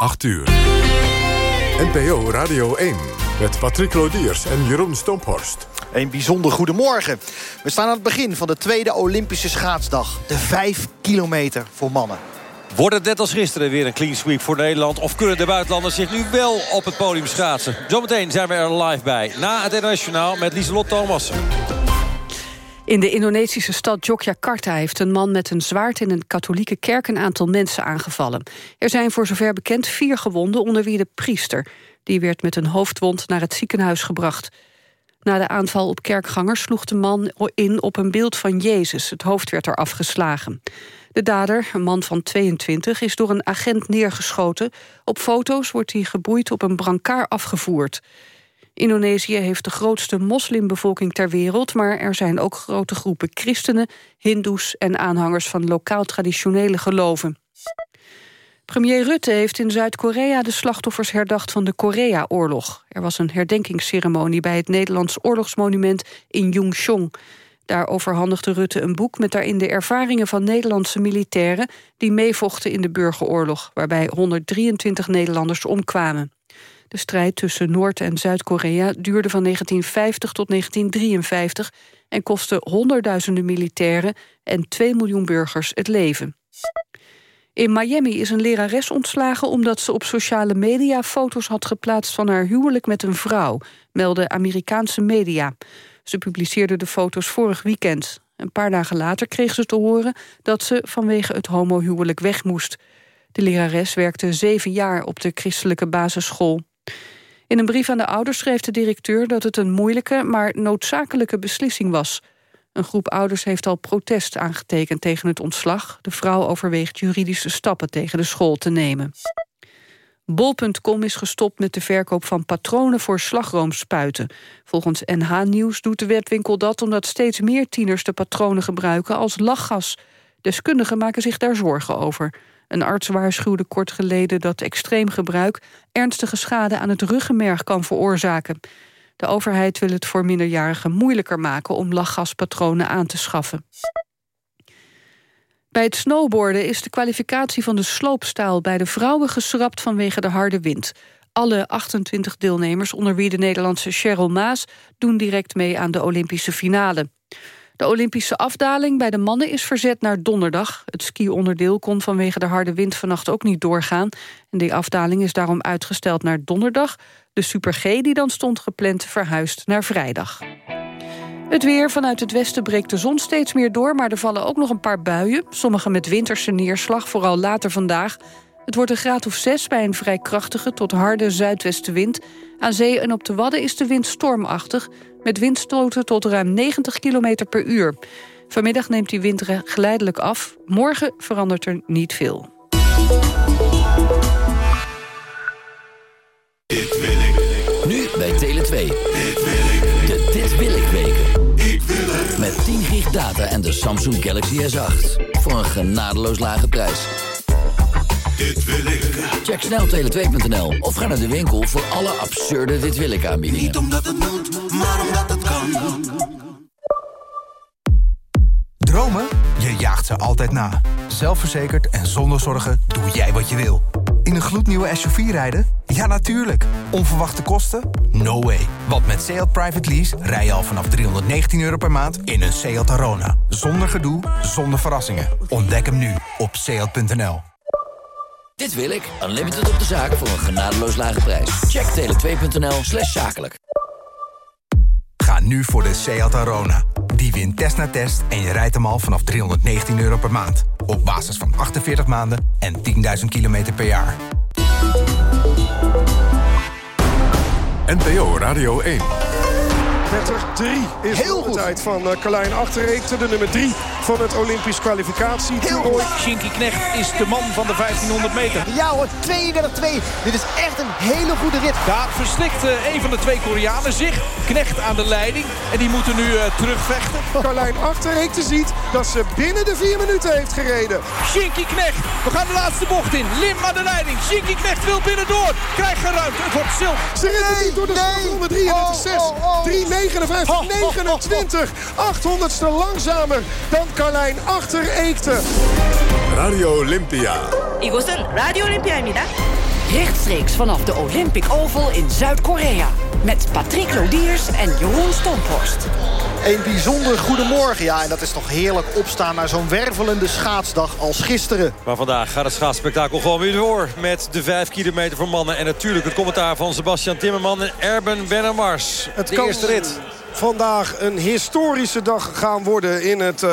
8 uur. NPO Radio 1 met Patrick Lodiers en Jeroen Stomphorst. Een bijzonder goedemorgen. We staan aan het begin van de tweede Olympische schaatsdag. De 5 kilometer voor mannen. Wordt het net als gisteren weer een clean sweep voor Nederland... of kunnen de buitenlanders zich nu wel op het podium schaatsen? Zometeen zijn we er live bij. Na het internationaal met Lieselot Thomas. In de Indonesische stad Yogyakarta heeft een man met een zwaard in een katholieke kerk een aantal mensen aangevallen. Er zijn voor zover bekend vier gewonden, onder wie de priester. Die werd met een hoofdwond naar het ziekenhuis gebracht. Na de aanval op kerkgangers sloeg de man in op een beeld van Jezus. Het hoofd werd er afgeslagen. De dader, een man van 22, is door een agent neergeschoten. Op foto's wordt hij geboeid op een brancard afgevoerd. Indonesië heeft de grootste moslimbevolking ter wereld... maar er zijn ook grote groepen christenen, hindoes... en aanhangers van lokaal traditionele geloven. Premier Rutte heeft in Zuid-Korea de slachtoffers herdacht van de Korea-oorlog. Er was een herdenkingsceremonie bij het Nederlands oorlogsmonument in Yungchong. Daar overhandigde Rutte een boek met daarin de ervaringen van Nederlandse militairen... die meevochten in de burgeroorlog, waarbij 123 Nederlanders omkwamen. De strijd tussen Noord- en Zuid-Korea duurde van 1950 tot 1953... en kostte honderdduizenden militairen en 2 miljoen burgers het leven. In Miami is een lerares ontslagen omdat ze op sociale media foto's had geplaatst van haar huwelijk met een vrouw, melden Amerikaanse media. Ze publiceerde de foto's vorig weekend. Een paar dagen later kreeg ze te horen dat ze vanwege het homohuwelijk weg moest. De lerares werkte zeven jaar op de christelijke basisschool. In een brief aan de ouders schreef de directeur dat het een moeilijke, maar noodzakelijke beslissing was. Een groep ouders heeft al protest aangetekend tegen het ontslag. De vrouw overweegt juridische stappen tegen de school te nemen. Bol.com is gestopt met de verkoop van patronen voor slagroomspuiten. Volgens NH Nieuws doet de webwinkel dat omdat steeds meer tieners de patronen gebruiken als lachgas. Deskundigen maken zich daar zorgen over. Een arts waarschuwde kort geleden dat extreem gebruik ernstige schade aan het ruggenmerg kan veroorzaken. De overheid wil het voor minderjarigen moeilijker maken om lachgaspatronen aan te schaffen. Bij het snowboarden is de kwalificatie van de sloopstaal bij de vrouwen geschrapt vanwege de harde wind. Alle 28 deelnemers, onder wie de Nederlandse Cheryl Maas, doen direct mee aan de Olympische finale. De Olympische afdaling bij de mannen is verzet naar donderdag. Het ski-onderdeel kon vanwege de harde wind vannacht ook niet doorgaan. En die afdaling is daarom uitgesteld naar donderdag. De Super G die dan stond gepland verhuisd naar vrijdag. Het weer vanuit het westen breekt de zon steeds meer door... maar er vallen ook nog een paar buien. Sommige met winterse neerslag, vooral later vandaag. Het wordt een graad of zes bij een vrij krachtige tot harde zuidwestenwind. Aan zee en op de Wadden is de wind stormachtig... met windstoten tot ruim 90 km per uur. Vanmiddag neemt die wind geleidelijk af. Morgen verandert er niet veel. Nu bij Tele2. De Dit Wil Ik Weken. Met 10 gig data en de Samsung Galaxy S8. Voor een genadeloos lage prijs. Dit wil ik. Check snel tele2.nl of ga naar de winkel voor alle absurde Dit Wil Ik aanbiedingen. Niet omdat het moet, maar omdat het kan. Dromen? Je jaagt ze altijd na. Zelfverzekerd en zonder zorgen doe jij wat je wil. In een gloednieuwe SUV rijden? Ja, natuurlijk. Onverwachte kosten? No way. Want met Seat Private Lease rij je al vanaf 319 euro per maand in een Seat Arona. Zonder gedoe, zonder verrassingen. Ontdek hem nu op seat.nl. Dit wil ik. Unlimited op de zaak voor een genadeloos lage prijs. Check tele2.nl slash zakelijk. Ga nu voor de Seat Arona. Die wint test na test en je rijdt hem al vanaf 319 euro per maand. Op basis van 48 maanden en 10.000 kilometer per jaar. NPO Radio 1. Meter 3 is Heel de goed. tijd van uh, Carlijn Achterreekte. De nummer 3 van het Olympisch kwalificatietoernooi. Shinky Knecht is de man van de 1500 meter. Ja hoor, 32-2. Dit is echt een hele goede rit. Daar verslikt eh, een van de twee Koreanen zich. Knecht aan de leiding. En die moeten nu eh, terugvechten. Carlijn Achterreekte ziet dat ze binnen de 4 minuten heeft gereden. Shinky Knecht. We gaan de laatste bocht in. Lim aan de leiding. Shinky Knecht wil binnendoor. Krijgt geen ruimte. Het wordt zilver. Ze redt niet door de slagronde 33 Oh, oh, oh. 3 59 29 800ste langzamer dan Carlijn Achtereekte. Radio Olympia. 이곳은 라디오 올림피아입니다. Rechtstreeks vanaf de Olympic Oval in Zuid-Korea. Met Patrick Lodiers en Jeroen Stomphorst. Een bijzonder goedemorgen. Ja, en dat is toch heerlijk opstaan naar zo'n wervelende schaatsdag als gisteren. Maar vandaag gaat het schaatsspektakel gewoon weer door. Met de 5 kilometer voor mannen. En natuurlijk het commentaar van Sebastian Timmerman en Erben Bennemars. Het de kan eerste rit. vandaag een historische dag gaan worden in het uh,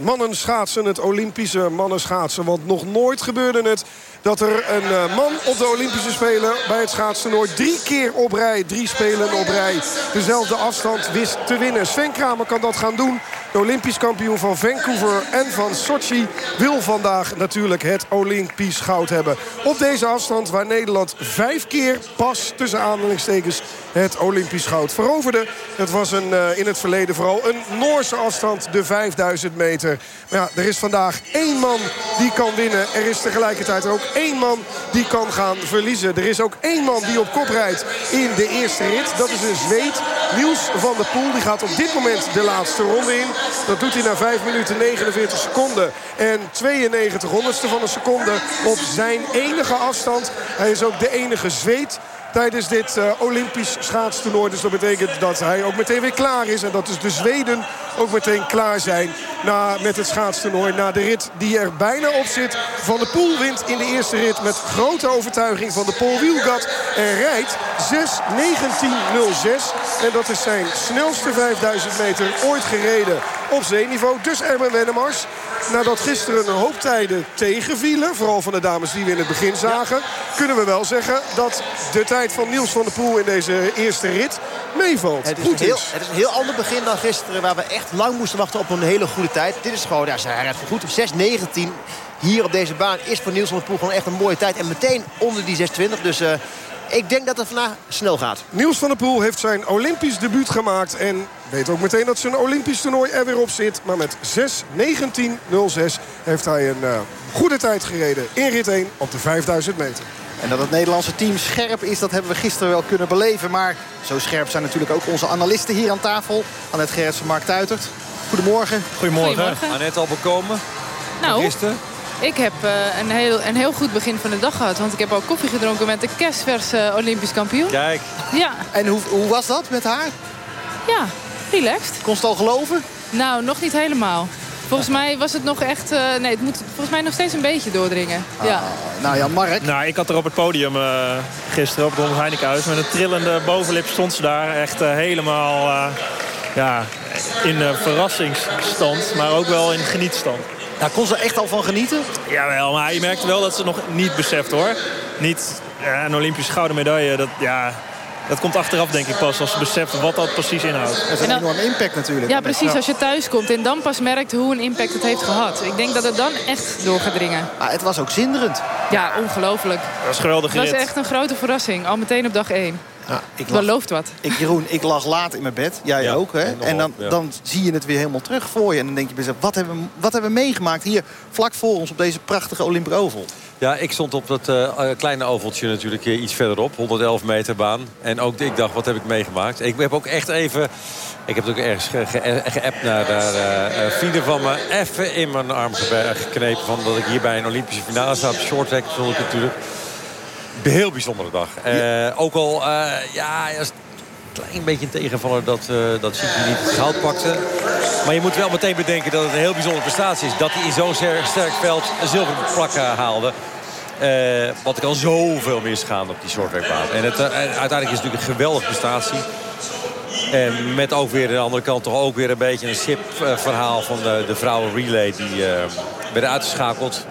mannenschaatsen. Het Olympische mannenschaatsen. Want nog nooit gebeurde het dat er een uh, man op de Olympische Spelen bij het schaatstoernooi drie keer op rij, drie spelen op rij, dezelfde afstand wist te winnen. Sven Kramer kan dat gaan doen. De Olympisch kampioen van Vancouver en van Sochi wil vandaag natuurlijk het Olympisch goud hebben. Op deze afstand waar Nederland vijf keer pas tussen aanhalingstekens het Olympisch goud veroverde. Het was een, uh, in het verleden vooral een Noorse afstand, de 5000 meter. Maar ja, er is vandaag één man die kan winnen. Er is tegelijkertijd ook één man die kan gaan verliezen. Er is ook één man die op kop rijdt in de eerste rit. Dat is een Zweed, Niels van der Poel. Die gaat op dit moment de laatste ronde in. Dat doet hij na 5 minuten 49 seconden en 92 honderdste van een seconde op zijn enige afstand. Hij is ook de enige Zweed tijdens dit uh, Olympisch schaatstoernooi. Dus dat betekent dat hij ook meteen weer klaar is. En dat dus de Zweden ook meteen klaar zijn na, met het schaatstoernooi. Na de rit die er bijna op zit. Van de Poel wint in de eerste rit met grote overtuiging van de Paul Wielgat. En rijdt 6.19.06. En dat is zijn snelste 5000 meter ooit gereden op zeeniveau. Dus Erben Wennemars. Nadat gisteren een hoop tijden tegenvielen. Vooral van de dames die we in het begin zagen. Kunnen we wel zeggen dat de tijd van Niels van der Poel in deze eerste rit meevalt. Het is, Goed een heel, het is een heel ander begin dan gisteren. Waar we echt lang moesten wachten op een hele goede tijd. Dit is gewoon, ja, hij rijdt goed op 6.19. Hier op deze baan is voor Niels van der Poel gewoon echt een mooie tijd. En meteen onder die 6.20. Dus uh, ik denk dat het vandaag snel gaat. Niels van der Poel heeft zijn Olympisch debuut gemaakt. En weet ook meteen dat zijn Olympisch toernooi er weer op zit. Maar met 6.19.06 heeft hij een uh, goede tijd gereden in rit 1 op de 5000 meter. En dat het Nederlandse team scherp is, dat hebben we gisteren wel kunnen beleven. Maar zo scherp zijn natuurlijk ook onze analisten hier aan tafel. Annette Gerritsen, Mark Tuitert. Goedemorgen. Goedemorgen. Goedemorgen. Annette al bekomen? Nou, gisteren? ik heb uh, een, heel, een heel goed begin van de dag gehad. Want ik heb ook koffie gedronken met de kerstverse Olympisch kampioen. Kijk. Ja. En hoe, hoe was dat met haar? Ja, relaxed. Kon ze het al geloven? Nou, nog niet helemaal. Volgens mij was het nog echt... Uh, nee, het moet volgens mij nog steeds een beetje doordringen. Ah, ja. Nou ja, Mark. Nou, ik had er op het podium uh, gisteren op het Ronald Heinekenhuis... met een trillende bovenlip stond ze daar. Echt uh, helemaal ja, in verrassingsstand, maar ook wel in genietstand. Daar kon ze echt al van genieten? Jawel, maar je merkte wel dat ze nog niet beseft hoor. Niet een Olympische gouden medaille, dat, ja, dat komt achteraf denk ik pas als ze beseft wat dat precies inhoudt. Dat is een dan, enorme impact natuurlijk. Ja, precies. Als je thuis komt en dan pas merkt hoe een impact het heeft gehad. Ik denk dat het dan echt door gaat dringen. Maar het was ook zinderend. Ja, ongelooflijk. Dat was geweldig Het was echt een grote verrassing. Al meteen op dag 1. Ik dat looft wat. Ik, Jeroen, ik lag laat in mijn bed. Jij ja, ook, hè? En, en dan, ja. dan zie je het weer helemaal terug voor je. En dan denk je bij wat hebben, we, wat hebben we meegemaakt hier vlak voor ons op deze prachtige Olympic Oval? Ja, ik stond op dat uh, kleine ovaltje natuurlijk iets verderop. 111 meter baan. En ook ik dacht, wat heb ik meegemaakt? Ik heb ook echt even... Ik heb het ook ergens geappt ge ge naar de uh, vrienden van me. Even in mijn arm geknepen. Van dat ik hier bij een Olympische finale sta. Op short track natuurlijk. Heel bijzondere dag. Ja. ook al, ja, een klein beetje een tegenvaller dat, dat Siki niet het goud pakte. Maar je moet wel meteen bedenken dat het een heel bijzondere prestatie is. Dat hij in zo'n sterk veld een zilveren plak haalde. Uh, wat er kan zoveel misgaan op die shorttrackbaan. En het, uh, uiteindelijk is het natuurlijk een geweldige prestatie. En met ook weer aan de andere kant toch ook weer een beetje een SIP-verhaal van de, de vrouwen relay. Die uh, werden uitgeschakeld.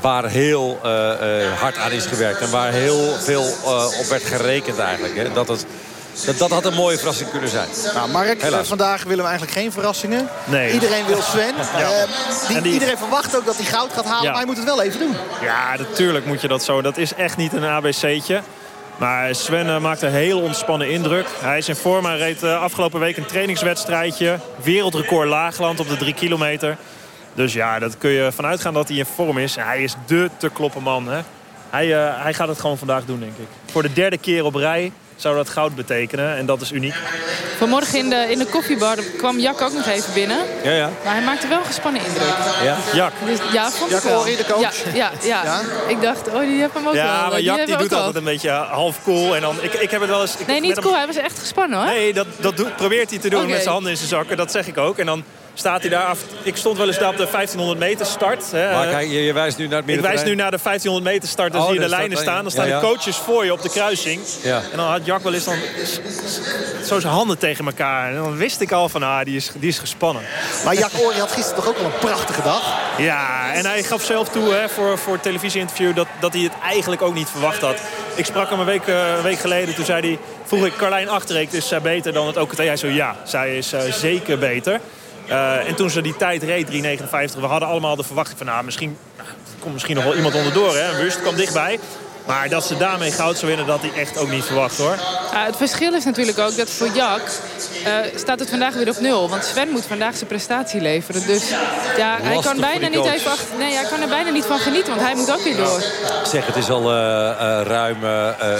Waar heel hard aan is gewerkt. En waar heel veel op werd gerekend eigenlijk. Hè. Dat het... Dat, dat had een mooie verrassing kunnen zijn. Nou, Mark, Helaas. vandaag willen we eigenlijk geen verrassingen. Nee. Iedereen wil Sven. ja. uh, die, die... Iedereen verwacht ook dat hij goud gaat halen, ja. maar hij moet het wel even doen. Ja, natuurlijk moet je dat zo. Dat is echt niet een ABC'tje. Maar Sven uh, maakt een heel ontspannen indruk. Hij is in vorm. Hij reed uh, afgelopen week een trainingswedstrijdje. Wereldrecord laagland op de drie kilometer. Dus ja, dat kun je vanuit gaan dat hij in vorm is. Hij is dé te kloppen man. Hè? Hij, hij gaat het gewoon vandaag doen, denk ik. Voor de derde keer op rij zou dat goud betekenen. En dat is uniek. Vanmorgen in de, in de koffiebar kwam Jack ook nog even binnen. Ja, ja. Maar hij maakte wel een gespannen indruk. Ja? Jack. Dus, ja, vond Jack ik wel. Horry, de coach? Ja, ja, ja. Ja? Ik dacht, oh, die hebben hem ook wel. Ja, maar Jack die doet altijd een beetje half cool. En dan, ik, ik heb het wel eens... ik Nee, niet cool. hem- Hij was echt gespannen, hoor. Nee, dat, dat doet- probeert hij te doen met zijn handen in zijn zakken. Dat zeg ik ook. En dan staat hij daar af. Ik stond wel eens daar op de 1500 meter start. Hè. Maar kijk, je, je wijst nu naar het Ik wijs nu naar de 1500 meter start. Dan Oh, zie je de daar lijnen staat- staan. Dan staan ja, de coaches voor je op de kruising. Ja. En dan had Jack wel eens dan zo zijn handen tegen elkaar. En dan wist ik al van, ah, die is, die is gespannen. Maar Jack Ori had gisteren toch ook wel een prachtige dag. Ja, en hij gaf zelf toe hè, voor, voor het televisieinterview dat, dat hij het eigenlijk ook niet verwacht had. Ik sprak hem een week, eh, een week geleden. Toen zei hij, vroeg ik Carlijn Achterreek, is zij beter dan het OKT? Hij zo, ja, zij is eh, zeker beter. Eh, en toen ze die tijd reed, 3.59, we hadden allemaal de verwachting van... nou, misschien nou, komt misschien nog wel iemand onderdoor. Hè? Wust kwam dichtbij. Maar dat ze daarmee goud zou winnen, dat hij echt ook niet verwacht hoor. Het verschil is natuurlijk ook dat voor Jack eh, staat het vandaag weer op nul. Want Sven moet vandaag zijn prestatie leveren. Dus ja, hij kan, bijna niet even achter, nee, hij kan er bijna niet van genieten. Want hij moet ook weer door. Zeg, het is al eh, eh, ruim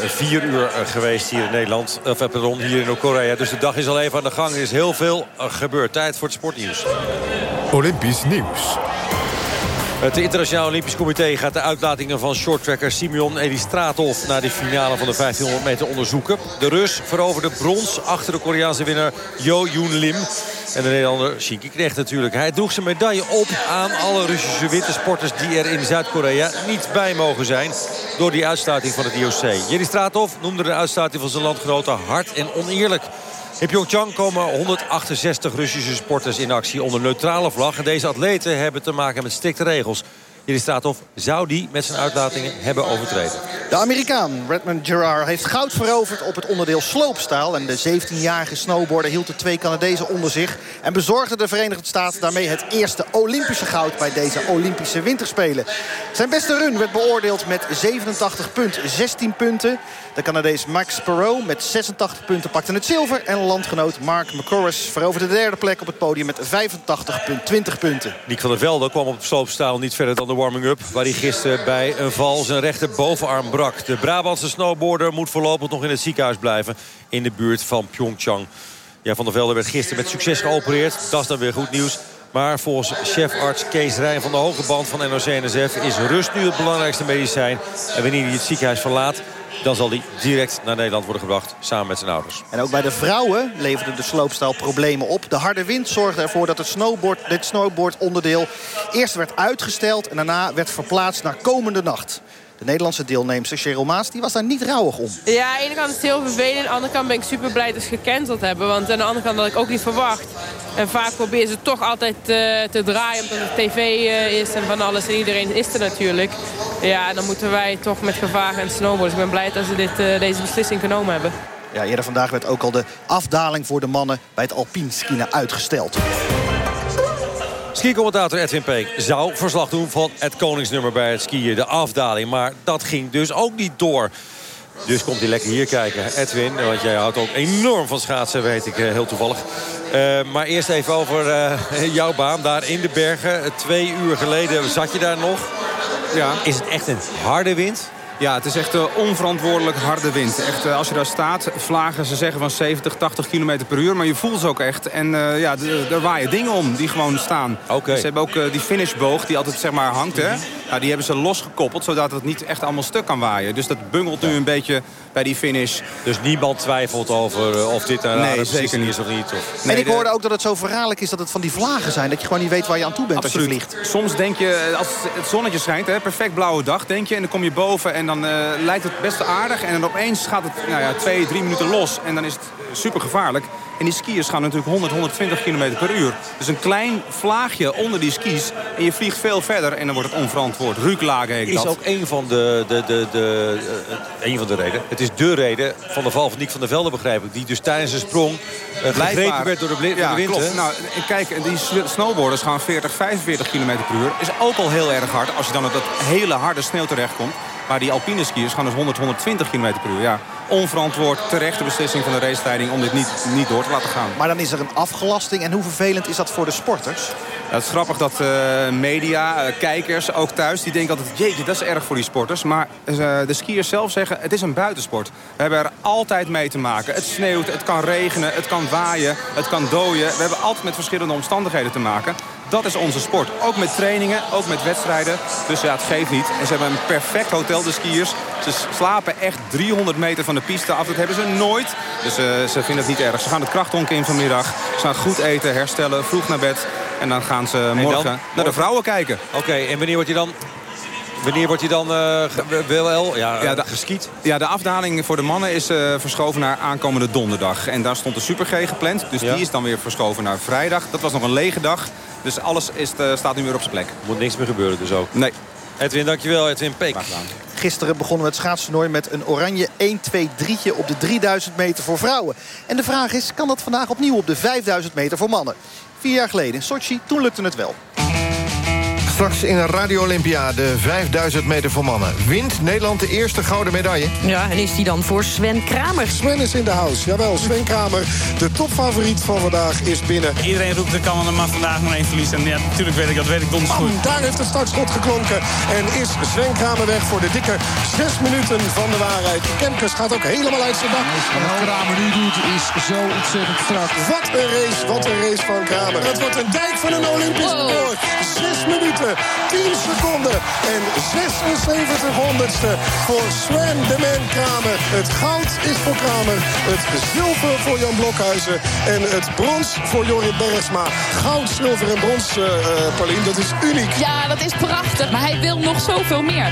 vier uur geweest hier in Nederland. Of pardon, hier in Noord-Korea. Dus de dag is al even aan de gang. Er is heel veel gebeurd. Tijd voor het sportnieuws. Olympisch nieuws. Het Internationaal Olympisch Comité gaat de uitlatingen van shorttracker Simeon Elistratov naar de finale van de 1500 meter onderzoeken. De Rus veroverde brons achter de Koreaanse winnaar Jo Yoon Lim. En de Nederlander Shinky Knecht natuurlijk. Hij droeg zijn medaille op aan alle Russische wintersporters die er in Zuid-Korea niet bij mogen zijn. Door die uitsluiting van het IOC. Elistratov noemde de uitsluiting van zijn landgenoten hard en oneerlijk. In Pyeongchang komen 168 Russische sporters in actie onder neutrale vlag. En deze atleten hebben te maken met strikte regels. Elistratov zou die met zijn uitlatingen hebben overtreden. De Amerikaan Redmond Gerard heeft goud veroverd op het onderdeel sloopstaal. En de 17-jarige snowboarder hield de twee Canadezen onder zich... en bezorgde de Verenigde Staten daarmee het eerste Olympische goud... bij deze Olympische Winterspelen. Zijn beste run werd beoordeeld met 87,16 punten. De Canadees Max Perot met 86 punten pakte het zilver... en landgenoot Mark McCorris veroverde de derde plek op het podium... met 85,20 punten. Nick van der Velde kwam op het sloopstaal niet verder dan de warming-up... waar hij gisteren bij een val zijn rechter bovenarm brak. De Brabantse snowboarder moet voorlopig nog in het ziekenhuis blijven... in de buurt van Pyeongchang. Ja, van der Velde werd gisteren met succes geopereerd. Dat is dan weer goed nieuws. Maar volgens chefarts Kees Rijn van de hoge band van NOC-NSF... is rust nu het belangrijkste medicijn. En wanneer hij het ziekenhuis verlaat... dan zal hij direct naar Nederland worden gebracht samen met zijn ouders. En ook bij de vrouwen leverde de sloopstaal problemen op. De harde wind zorgde ervoor dat het snowboard, dit snowboardonderdeel eerst werd uitgesteld... en daarna werd verplaatst naar komende nacht. De Nederlandse deelnemster Cheryl Maas die was daar niet rouwig om. Ja, aan de ene kant is het heel vervelend. Aan de andere kant ben ik super blij dat ze gecanceld hebben. Want aan de andere kant had ik ook niet verwacht. En vaak proberen ze toch altijd eh, te draaien omdat het tv eh, is en van alles. En iedereen is er natuurlijk. Ja, dan moeten wij toch met gevaar gaan snowboarden. Dus ik ben blij dat ze dit, eh, deze beslissing genomen hebben. Ja, eerder vandaag werd ook al de afdaling voor de mannen bij het alpineskiën uitgesteld. Ski-commentator Edwin Peek zou verslag doen van het koningsnummer bij het skiën. De afdaling, maar dat ging dus ook niet door. Dus komt hij lekker hier kijken, Edwin. Want jij houdt ook enorm van schaatsen, weet ik eh, heel toevallig. Eh, maar eerst even over eh, jouw baan daar in de bergen. Twee uur geleden zat je daar nog. Ja. Is het echt een harde wind? Ja, het is echt uh, onverantwoordelijk harde wind. Echt, uh, als je daar staat, vlagen ze zeggen van 70, 80 km per uur. Maar je voelt ze ook echt. En uh, ja, er waaien dingen om die gewoon staan. Okay. Ze hebben ook die finishboog die altijd zeg maar hangt. Hè? Nou, die hebben ze losgekoppeld, zodat het niet echt allemaal stuk kan waaien. Dus dat bungelt nu een beetje bij die finish. Dus niemand twijfelt over of dit een nee, zeker niet. is of niet? Of... Nee, en ik hoorde ook dat het zo verraderlijk is dat het van die vlagen zijn. Dat je gewoon niet weet waar je aan toe bent Absoluut. als je vliegt. Soms denk je, als het zonnetje schijnt, hè, perfect blauwe dag, denk je. En dan kom je boven en dan uh, lijkt het best aardig. En dan opeens gaat het nou ja, twee, drie minuten los. En dan is het super gevaarlijk. En die skiers gaan natuurlijk 100, 120 km per uur. Dus een klein vlaagje onder die skis. En je vliegt veel verder en dan wordt het onverantwoord. Ruuklagen heet is dat. ook een van de, de, de, de, uh, een van de redenen. Het is de reden van de val van Nick van der Velde, begrijp ik. Die dus tijdens een sprong uh, werd door de, ja, wind. Klopt. Nou, kijk, die snowboarders gaan 40, 45 km per uur. Is ook al heel erg hard als je dan op dat hele harde sneeuw terechtkomt. Maar die alpine skiers gaan dus 100, 120 km per uur. Ja, onverantwoord, terechte beslissing van de raceleiding om dit niet, niet door te laten gaan. Maar dan is er een afgelasting. En hoe vervelend is dat voor de sporters? Het is grappig dat uh, media, uh, kijkers, ook thuis, die denken altijd... jeetje, dat is erg voor die sporters. Maar uh, de skiers zelf zeggen, het is een buitensport. We hebben er altijd mee te maken. Het sneeuwt, het kan regenen, het kan waaien, het kan dooien. We hebben altijd met verschillende omstandigheden te maken. Dat is onze sport. Ook met trainingen, ook met wedstrijden. Dus ja, het geeft niet. En ze hebben een perfect hotel, de skiers. Ze slapen echt 300 meter van de piste af. Dat hebben ze nooit. Dus ze vinden het niet erg. Ze gaan het krachthonk in vanmiddag. Ze gaan goed eten, herstellen, vroeg naar bed. En dan gaan ze morgen naar de vrouwen kijken. Oké, en wanneer wordt je dan Wanneer wordt hij dan uh, wel ja, ja, de, geskiet? Ja, de afdaling voor de mannen is uh, verschoven naar aankomende donderdag. En daar stond de Super G gepland. Dus ja. die is dan weer verschoven naar vrijdag. Dat was nog een lege dag. Dus alles is, uh, staat nu weer op zijn plek. Moet niks meer gebeuren dus ook? Nee. Edwin, dankjewel. Edwin Peek. Gisteren begonnen we het schaatstoernooi met een oranje 1-2-3'tje op de 3000 meter voor vrouwen. En de vraag is, kan dat vandaag opnieuw op de 5000 meter voor mannen? Vier jaar geleden in Sochi, toen lukte het wel. Straks in een Radio Olympia de 5000 meter voor mannen. Wint Nederland de eerste gouden medaille? Ja, en is die dan voor Sven Kramer? Sven is in de house. Jawel, Sven Kramer, de topfavoriet van vandaag, is binnen. Iedereen roept, er kan er maar vandaag maar één verliezen. En ja, natuurlijk weet ik dat, weet ik donders goed. Daar heeft het startschot geklonken. En is Sven Kramer weg voor de dikke zes minuten van de waarheid. Kemkes gaat ook helemaal uit zijn dak. Wat Kramer nu doet is zo ontzettend strak. Wat een race, wat een race van Kramer. Het wordt een dijk van een Olympisch record. Zes minuten. 10 seconden en 76 honderdste voor Sven de Man Kramer. Het goud is voor Kramer, het zilver voor Jan Blokhuizen... en het brons voor Jorrit Bergsma. Goud, zilver en brons, uh, Paulien, dat is uniek. Ja, dat is prachtig, maar hij wil nog zoveel meer.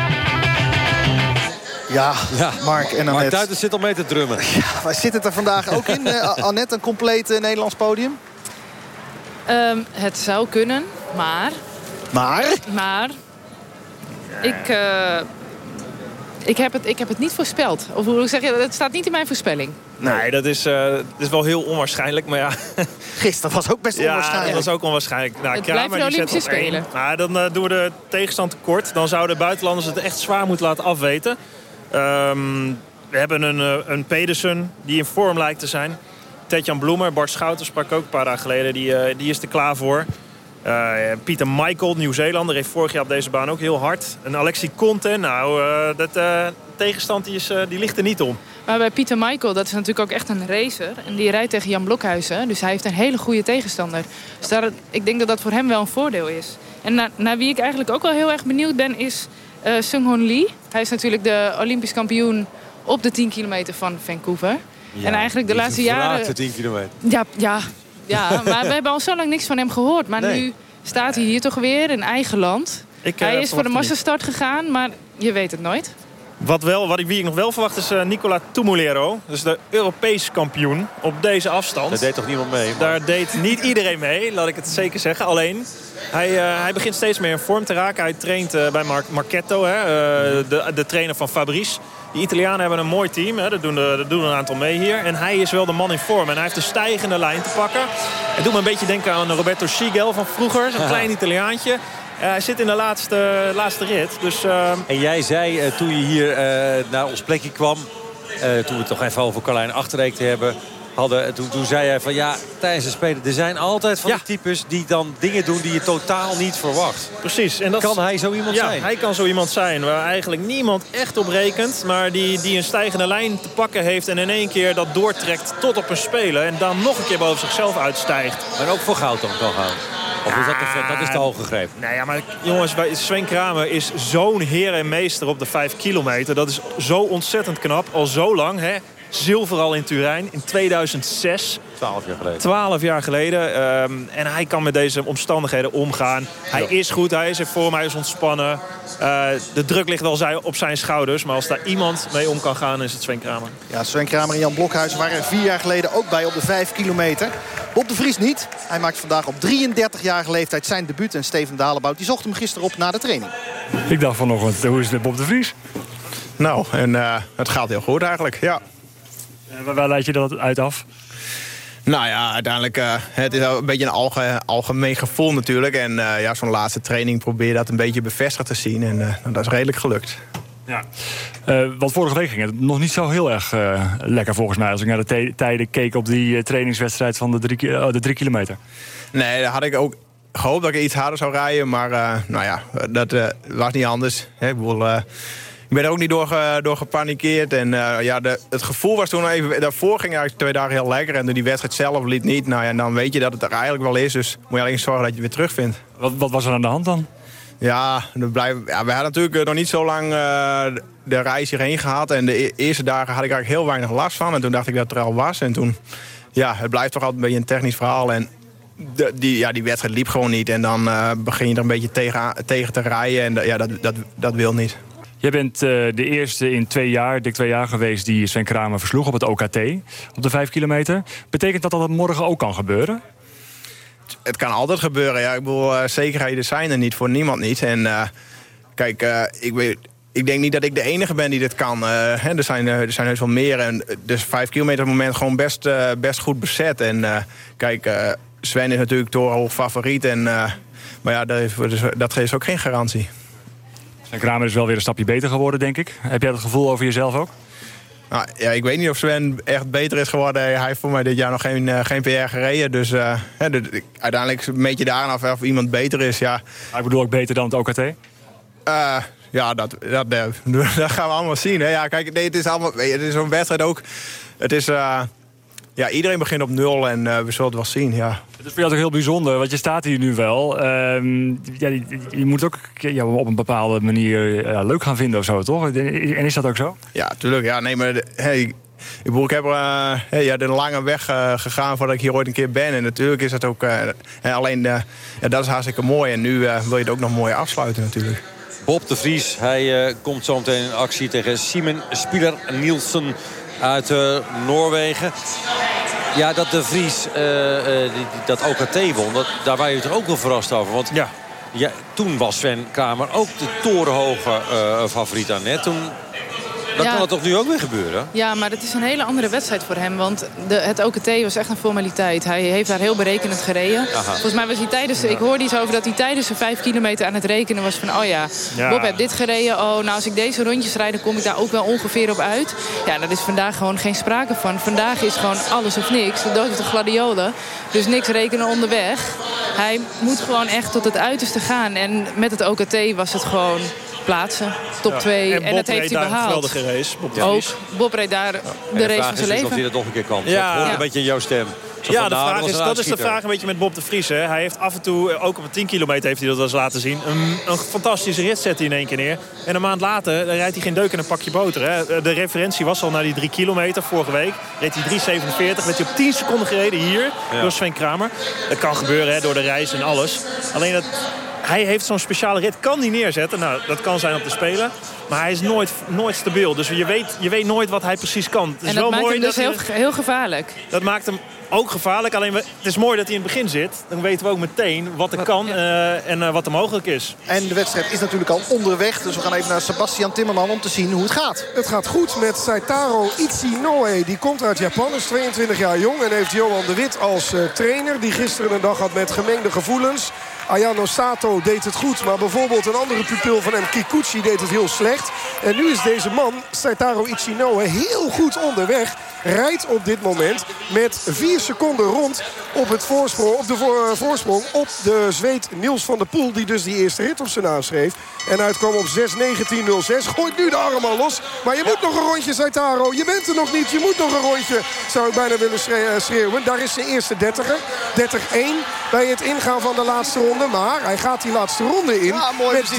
Ja, ja, Mark en Annette. Mark Duiters zit al mee te drummen. Ja, wij zitten er vandaag ook in. Uh, Annette, een compleet uh, Nederlands podium? Um, het zou kunnen, maar maar? Maar, ik, uh, ik, heb het, ik heb het niet voorspeld. Of hoe zeg je, het staat niet in mijn voorspelling. Nee, dat, is, uh, dat is wel heel onwaarschijnlijk. Maar ja. Gisteren was ook best onwaarschijnlijk. Ja, dat was ook onwaarschijnlijk. Nou, het Kramer, blijft de Olympische Spelen. Nou, dan uh, doen we de tegenstand tekort. Dan zouden buitenlanders het echt zwaar moeten laten afweten. Um, we hebben een, een Pedersen die in vorm lijkt te zijn. Tetjan Bloemer, Bart Schouten sprak ook een paar dagen geleden. Die, uh, die is er klaar voor. Uh, Pieter Michael, Nieuw-Zeelander, heeft vorig jaar op deze baan ook heel hard. En Alexi Conte, nou, uh, dat uh, tegenstand die, is, die ligt er niet om. Maar bij Pieter Michael, dat is natuurlijk ook echt een racer. En die rijdt tegen Jan Blokhuizen. Dus hij heeft een hele goede tegenstander. Dus daar, ik denk dat dat voor hem wel een voordeel is. En naar, naar wie ik eigenlijk ook wel heel erg benieuwd ben, is uh, Sung-Hon Lee. Hij is natuurlijk de Olympisch kampioen op de 10 kilometer van Vancouver. Ja, en eigenlijk de laatste jaren... de 10 kilometer. Ja, ja, ja, maar we hebben al zo lang niks van hem gehoord. Maar nee. nu staat hij hier toch weer in eigen land. Ik, hij uh, is voor de massastart gegaan, maar je weet het nooit. Wat wel, wat ik, wie ik nog wel verwacht is uh, Nicola Tumulero. Dus de Europees kampioen op deze afstand. Daar deed toch niemand mee? Maar... Daar deed niet iedereen mee, laat ik het zeker zeggen. Alleen, hij, uh, hij begint steeds meer in vorm te raken. Hij traint uh, bij Mar Marchetto, hè, de, de trainer van Fabrice. Die Italianen hebben een mooi team. Hè. Dat, doen er, dat doen een aantal mee hier. En hij is wel de man in vorm. En hij heeft een stijgende lijn te pakken. Het doet me een beetje denken aan Roberto Schigel van vroeger. Zo'n klein Italiaantje. Uh, hij zit in de laatste, laatste rit. Dus, uh... En jij zei uh, toen je hier naar ons plekje kwam... toen we het toch even over Carlijn Achterreek te hebben... Hadden, toen, toen zei hij van ja, tijdens de Spelen... er zijn altijd van ja. die types die dan dingen doen die je totaal niet verwacht. Precies. En dat kan hij zo iemand ja, zijn? hij kan zo iemand zijn waar eigenlijk niemand echt op rekent... maar die, die een stijgende lijn te pakken heeft... en in één keer dat doortrekt tot op een Spelen... en dan nog een keer boven zichzelf uitstijgt. En ook voor goud dan kan gaan. Of is dat, te, dat is te hoog gegrepen? Nou ja, maar jongens, Sven Kramer is zo'n heer en meester op de 5 kilometer. Dat is zo ontzettend knap. Al zo lang, hè. Zilver al in Turijn in 2006. 12 jaar geleden. 12 jaar geleden. Um, en hij kan met deze omstandigheden omgaan. Hij ja. is goed, hij is in vorm, hij is ontspannen. Uh, de druk ligt wel op zijn schouders. Maar als daar iemand mee om kan gaan, is het Sven Kramer. Ja, Sven Kramer en Jan Blokhuis waren er vier jaar geleden ook bij op de 5 kilometer. Bob de Vries niet. Hij maakt vandaag op 33-jarige leeftijd zijn debuut. En Steven Dalebout die zocht hem gisteren op na de training. Ik dacht vanochtend, hoe is het met Bob de Vries? Nou, en uh, het gaat heel goed eigenlijk, ja. Uh, waar leid je dat uit af? Nou ja, uiteindelijk uh, het is een beetje een alge, algemeen gevoel natuurlijk. En uh, ja, zo'n laatste training probeer je dat een beetje bevestigd te zien. En uh, dat is redelijk gelukt. Ja. Want vorige week ging het nog niet zo heel erg lekker volgens mij... als ik naar de tijden keek op die trainingswedstrijd van de drie, de drie kilometer. Nee, daar had ik ook gehoopt dat ik iets harder zou rijden. Maar nou ja, dat was niet anders. Hè? Ik, bedoel, ik ben er ook niet door, door gepanikeerd. En ja, de, het gevoel was toen even... Daarvoor ging eigenlijk twee dagen heel lekker. En die wedstrijd zelf liet niet. Nou ja, en dan weet je dat het er eigenlijk wel is. Dus moet je alleen zorgen dat je het weer terugvindt. Wat, wat was er aan de hand dan? Ja, we, blijven, ja, we hadden natuurlijk nog niet zo lang de reis hierheen gehad. En de e-, eerste dagen had ik eigenlijk heel weinig last van. En toen dacht ik dat het er al was. En toen, ja, het blijft toch altijd een beetje een technisch verhaal. En de, die, ja, die wedstrijd liep gewoon niet. En dan uh, begin je er een beetje tegen, tegen te rijden. En ja, dat, dat, dat wil niet. Jij bent uh, de eerste in twee jaar, dik twee jaar geweest... die Sven Kramer versloeg op het OKT, op de vijf kilometer. Betekent dat dat morgen ook kan gebeuren? Het kan altijd gebeuren, ja. Ik bedoel, uh, zekerheden zijn er niet, voor niemand niet. En kijk, ik weet ik denk niet dat ik de enige ben die dit kan. Uh, hè, er, zijn, er zijn heus wel meer. En dus vijf kilometer moment gewoon best, best goed bezet. En kijk, Sven is natuurlijk torenhoog favoriet. En, maar ja, is, dat geeft ook geen garantie. Sven Kramer is wel weer een stapje beter geworden, denk ik. Heb jij dat gevoel over jezelf ook? Nou, ja, ik weet niet of Sven echt beter is geworden. Hij heeft voor mij dit jaar nog geen, geen PR gereden. Dus de, uiteindelijk meet je daar af of iemand beter is. Ja. Maar ik bedoel ook beter dan het OKT? ja, dat, dat, dat, gaan we allemaal zien. Hè. Ja, kijk, nee, het is allemaal. Het is zo'n wedstrijd ook. Het is. Ja, iedereen begint op nul en uh, we zullen het wel zien. Ja. Het is voor jou toch heel bijzonder, want je staat hier nu wel. Uh, ja, je, je, moet ook ja, op een bepaalde manier uh, leuk gaan vinden of zo, toch? En is dat ook zo? Ja, tuurlijk. Ja, nee, maar hey, ik, ik heb uh, hey, ja, de lange weg uh, gegaan voordat ik hier ooit een keer ben. En natuurlijk is dat ook... Uh, alleen, ja, dat is hartstikke mooi. En nu wil je het ook nog mooi afsluiten natuurlijk. Bob de Vries, hij uh, komt zo meteen in actie tegen Simon Spieler Nielsen uit uh, Noorwegen. Ja, dat de Vries uh, die, dat OKT won, dat, daar waren je toch ook wel verrast over. Want ja. Ja, toen was Sven Kramer ook de torenhoge favoriet aan net. Toen dat kan het toch nu ook weer gebeuren? Ja, maar het is een hele andere wedstrijd voor hem. Want de, het OKT was echt een formaliteit. Hij heeft daar heel berekenend gereden. Volgens mij was hij tijdens... Ja. Ik hoorde iets over dat hij tijdens de vijf kilometer aan het rekenen was van... oh ja, ja. Bob heeft dit gereden. Oh, nou als ik deze rondjes rijd, dan kom ik daar ook wel ongeveer op uit. Ja, daar is vandaag gewoon geen sprake van. Vandaag is gewoon alles of niks. De dood is de gladiolen. Dus niks rekenen onderweg. Hij moet gewoon echt tot het uiterste gaan. En met het OKT was het gewoon plaatsen. Top 2. Ja. En, en dat heeft hij behaald. Een geweldige race. Bob ook. Bob reed daar de race van zijn leven. of hij dat nog een keer kan. Ja. hoort een beetje in jouw stem. Zo ja, de vraag is, dat is de vraag een beetje met Bob de Vries. Hè. Hij heeft af en toe, eh, ook op een 10 kilometer heeft hij dat wel eens laten zien... een, een fantastische rit zet hij in één keer neer. En een maand later rijdt hij geen deuk in een pakje boter. Hè. De referentie was al naar die 3 kilometer vorige week. Reed hij 3,47. Werd hij op 10 seconden gereden hier ja. door Sven Kramer. Dat kan gebeuren hè, door de reis en alles. Alleen dat hij heeft zo'n speciale rit, kan hij neerzetten. Nou, dat kan zijn op de Spelen. Maar hij is nooit, nooit stabiel. Dus je weet, je weet nooit wat hij precies kan. Het is en dat wel maakt mooi hem dus heel, heel gevaarlijk. Dat maakt hem ook gevaarlijk. Alleen het is mooi dat hij in het begin zit. Dan weten we ook meteen wat er kan uh, en uh, wat er mogelijk is. En de wedstrijd is natuurlijk al onderweg. Dus we gaan even naar Sebastian Timmerman om te zien hoe het gaat. Het gaat goed met Saitaro Ichinoe. Die komt uit Japan, is 22 jaar jong. En heeft Johan de Wit als uh, trainer. Die gisteren een dag had met gemengde gevoelens. Ayano Sato deed het goed. Maar bijvoorbeeld een andere pupil van hem, Kikuchi, deed het heel slecht. En nu is deze man, Saitaro Ichinoe, heel goed onderweg. Rijdt op dit moment met 4 seconden rond op, het voorsprong, op de voor, voorsprong op de Zweed Niels van der Poel. Die dus die eerste rit op zijn naam schreef. En uitkwam op 6.19.06. Gooit nu de arm al los. Maar je moet nog een rondje, Saitaro. Je bent er nog niet. Je moet nog een rondje. Zou ik bijna willen schreeuwen. Daar is zijn eerste 30er. 30-1 bij het ingaan van de laatste ronde. Maar hij gaat die laatste ronde in. Ja, met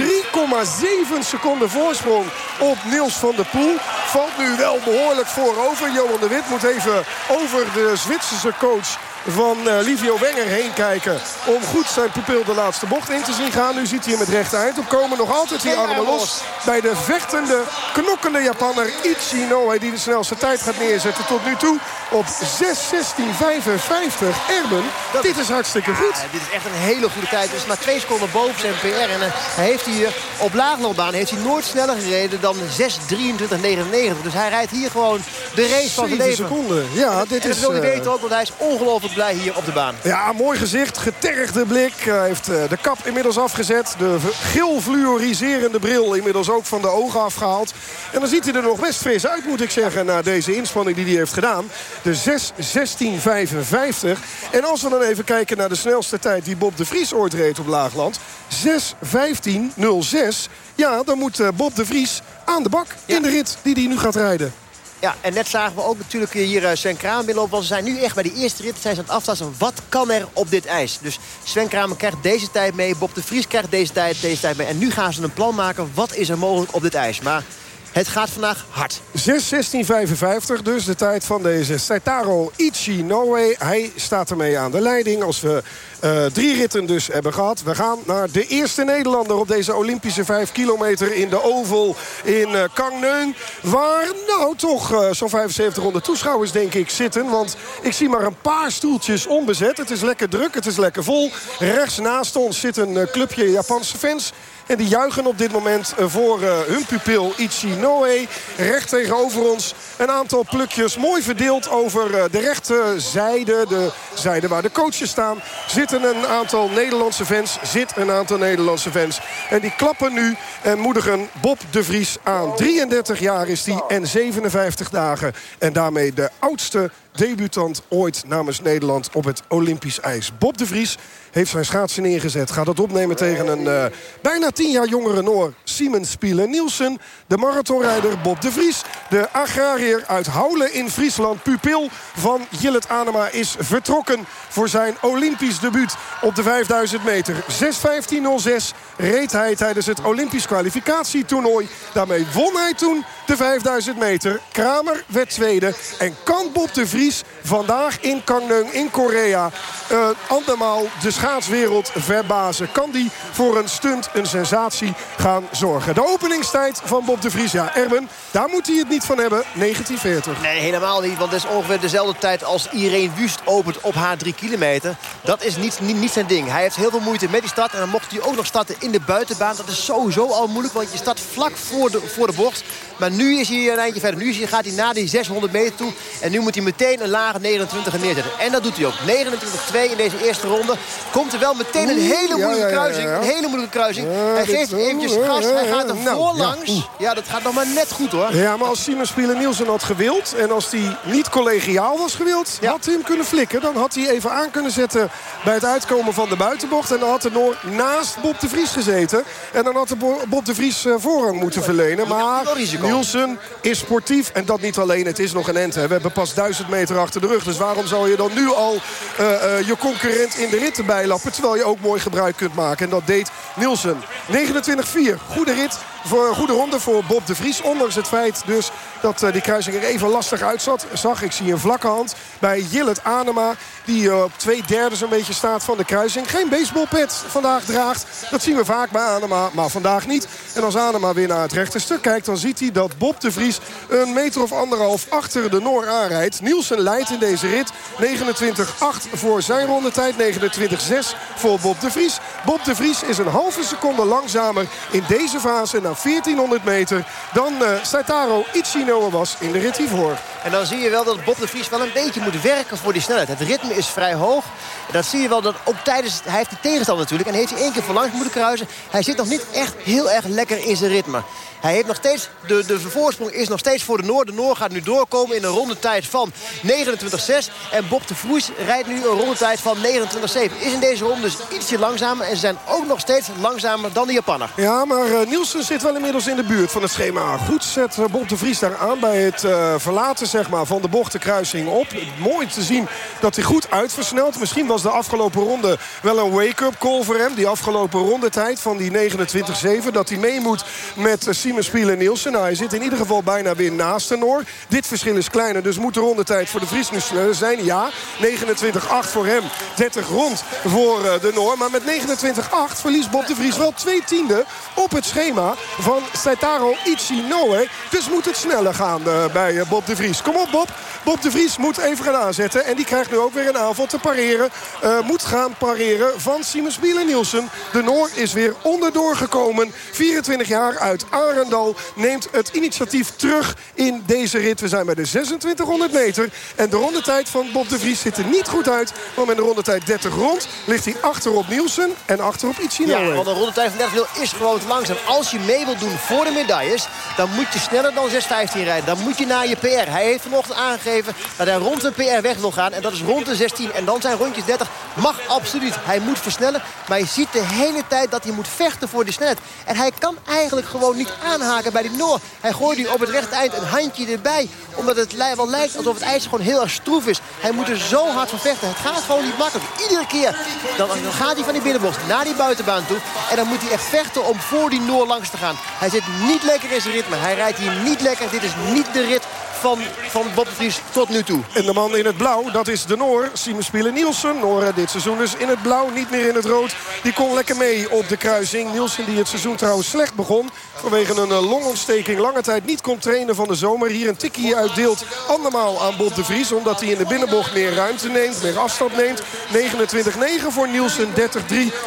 3,7 seconden voorsprong op Niels van der Poel. Valt nu wel behoorlijk voorover. Johan de Wit moet even over de Zwitserse coach van uh, Livio Wenger heen kijken. Om goed zijn pupil de laatste bocht in te zien gaan. Nu ziet hij hem het rechte eind op komen. Nog altijd die armen los bij de vechtende, knokkende Japanner Ichinoe. Die de snelste tijd gaat neerzetten tot nu toe op 6.16.55. Erben, dit is hartstikke goed. Ja, dit is echt een hele goede tijd. Dus maar twee seconden boven zijn PR. En uh, hij heeft hier op laagloopbaan heeft hij nooit sneller gereden dan 6.23.99. 99. Dus hij rijdt hier gewoon de race van zijn 7 leven. seconden. Ja, dit en is... dat wil hij eh, weten ook, want hij is ongelooflijk blij hier op de baan. Ja, mooi gezicht, getergde blik. Hij heeft eh, de kap inmiddels afgezet. De geel fluoriserende bril inmiddels ook van de ogen afgehaald. En dan ziet hij er nog best fris uit, moet ik zeggen... na deze inspanning die hij heeft gedaan. De 6.16.55. En als we dan even kijken naar de snelste tijd... die Bob de Vries ooit reed op Laagland. 6.15.06. Ja, dan moet eh, Bob de Vries aan de bak in de rit die hij nu gaat rijden. Ja, en net zagen we ook natuurlijk hier eh, Sven Kramer binnenlopen. Want ze zijn nu echt bij die eerste rit zijn ze aan het aftasten. Wat kan er op dit ijs? Dus Sven Kramer krijgt deze tijd mee. Bob de Vries krijgt deze tijd, deze tijd mee. En nu gaan ze een plan maken. Wat is er mogelijk op dit ijs? Maar het gaat vandaag hard. 6.16.55 dus de tijd van deze Saitaro Ichinoue. Hij staat ermee aan de leiding als we eh, drie ritten dus hebben gehad. We gaan naar de eerste Nederlander op deze Olympische 5 kilometer in de Oval in uh, Kangneung. Waar nou toch uh, zo'n 7500 toeschouwers denk ik zitten. Want ik zie maar een paar stoeltjes onbezet. Het is lekker druk, het is lekker vol. Rechts naast ons zit een clubje Japanse fans. En die juichen op dit moment voor uh, hun pupil Ichinoe. Recht tegenover ons een aantal plukjes mooi verdeeld over uh, de rechterzijde. De zijde waar de coaches staan. Zitten een aantal Nederlandse fans. Zit een aantal Nederlandse fans. En die klappen nu en moedigen Bob de Vries aan. 33 jaar is hij en 57 dagen. En daarmee de oudste debutant ooit namens Nederland op het Olympisch ijs. Bob de Vries heeft zijn schaatsen neergezet. Gaat het opnemen tegen een uh, bijna tien jaar jongere Noor. Simon Spielen Nielsen. De marathonrijder Bob de Vries. De agrariër uit Houlen in Friesland. Pupil van Jillet Anema is vertrokken voor zijn Olympisch debuut op de 5000 meter. 6.15.06 reed hij tijdens het Olympisch kwalificatietoernooi. Daarmee won hij toen de 5000 meter. Kramer werd tweede. En kan Bob de Vries vandaag in Gangneung in Korea... Uh, andermaal de schaatswereld verbazen. Kan die voor een stunt, een sensatie gaan zorgen. De openingstijd van Bob de Vries. Ja, Erben, daar moet hij het niet van hebben. 1940. Nee, helemaal niet. Want het is ongeveer dezelfde tijd als Irene Wust opent op haar 3 kilometer. Dat is niet, niet, zijn ding. Hij heeft heel veel moeite met die start. En dan mocht hij ook nog starten in de buitenbaan. Dat is sowieso al moeilijk, want je start vlak voor de, voor de bocht. Maar nu is hij een eindje verder. Nu gaat hij naar die 600 meter toe. En nu moet hij meteen een lage 29 neerzetten. En dat doet hij ook. 29-2 in deze eerste ronde. Komt er wel meteen een hele moeilijke kruising. Een hele moeilijke kruising. hij geeft eventjes gas. Hij gaat er nou, voorlangs. Ja, dat gaat nog maar net goed hoor. Ja, maar als Simon Spielen Nielsen had gewild... en als hij niet collegiaal was gewild... had hij hem kunnen flikken. Dan had hij even aan kunnen zetten bij het uitkomen van de buitenbocht. En dan had de Noor naast Bob de Vries gezeten. En dan had de Bob de Vries voorrang moeten verlenen. Maar Nielsen is sportief. En dat niet alleen. Het is nog een end. Hè. We hebben pas duizend meter achter de rug. Dus waarom zou je dan nu al uh, uh, je concurrent in de rit erbij lappen? Terwijl je ook mooi gebruik kunt maken. En dat deed Nielsen. 29-4. Goede rit. Voor een goede ronde voor Bob de Vries. Ondanks het feit dus dat uh, die kruising er even lastig uitzat. Zag ik zie een vlakke hand bij Jillet Anema. Die op twee derde zo'n beetje staat van de kruising. Geen baseballpet vandaag draagt. Dat zien we vaak bij Anema, maar vandaag niet. En als Anema weer naar het rechterstuk kijkt... dan ziet hij dat Bob de Vries een meter of anderhalf achter de Noor aanrijdt. Nielsen leidt in deze rit. 29-8 voor zijn rondetijd. 29-6 voor Bob de Vries. Bob de Vries is een halve seconde langzamer in deze fase... na 1400 meter dan uh, Saitaro Ichinoe was in de rit hiervoor. En dan zie je wel dat Bob de Vries wel een beetje moet werken voor die snelheid. Het ritme is vrij hoog. En dat zie je wel dat ook tijdens... Hij heeft die tegenstand natuurlijk. En heeft hij één keer voorlangs moeten kruisen. Hij zit nog niet echt heel erg lekker in zijn ritme. Hij heeft nog steeds... De, de voorsprong is nog steeds voor de Noor. De Noor gaat nu doorkomen in een rondetijd van 29-6. En Bob de Vries rijdt nu een rondetijd van 29-7. Is in deze ronde dus ietsje langzamer. En ze zijn ook nog steeds langzamer dan de Japanner. Ja, maar uh, Nielsen zit wel inmiddels in de buurt van het schema. Goed zet uh, Bob de Vries daar aan bij het uh, verlaten zeg maar, van de bochtenkruising op. Mooi te zien dat hij goed uitversnelt. Misschien was de afgelopen ronde wel een wake-up call voor hem. Die afgelopen rondetijd van die 29-7. Dat hij mee moet met Simon Spielen Nielsen. Nou, hij zit in ieder geval bijna weer naast de Noor. Dit verschil is kleiner, dus moet de rondetijd voor de Vries nu sneller zijn. Ja, 29-8 voor hem. 30 rond voor uh, de Noor. Maar met 29-8 verliest Bob de Vries wel twee tiende op het schema. Van Saitaro Ichinoe. Dus moet het sneller gaan eh, bij eh, Bob de Vries. Kom op Bob. Bob de Vries moet even gaan aanzetten. En die krijgt nu ook weer een aanval te pareren. Uh, moet gaan pareren van Simons Bielen-Nielsen. De Noor is weer onderdoor gekomen. 24 jaar uit Arendal neemt het initiatief terug in deze rit. We zijn bij de 2600 meter. En de rondetijd van Bob de Vries zit er niet goed uit. Want met de rondetijd 30 rond ligt hij achter op Nielsen en achter op. Ja, want een rondetijd van 30 is gewoon te langzaam. Als je wilt doen voor de medailles, dan moet je sneller dan 6.15 rijden. Dan moet je naar je PR. Hij heeft vanochtend aangegeven dat hij rond de PR weg wil gaan. En dat is rond de 16. En dan zijn rondjes 30. Mag absoluut. Hij moet versnellen. Maar je ziet de hele tijd dat hij moet vechten voor de snelheid. En hij kan eigenlijk gewoon niet aanhaken bij die Noor. Hij gooit nu op het rechte eind een handje erbij. Omdat het wel lijkt alsof het ijs gewoon heel erg stroef is. Hij moet er zo hard van vechten. Het gaat gewoon niet makkelijk. Iedere keer dan gaat hij van die binnenbocht naar die buitenbaan toe. En dan moet hij echt vechten om voor die Noor langs te gaan. Hij zit niet lekker in zijn ritme. Hij rijdt hier niet lekker. Dit is niet de rit van, van de Vries tot nu toe. En de man in het blauw, dat is de Noor. Simon Spielen Nielsen. Noor dit seizoen dus in het blauw, niet meer in het rood. Die kon lekker mee op de kruising. Nielsen die het seizoen trouwens slecht begon. Vanwege een eh, longontsteking lange tijd niet kon trainen van de zomer. Hier een tikkie uitdeelt andermaal aan Bob de Vries. Omdat hij in de binnenbocht meer ruimte neemt, meer afstand neemt. 29-9 voor Nielsen, 30-3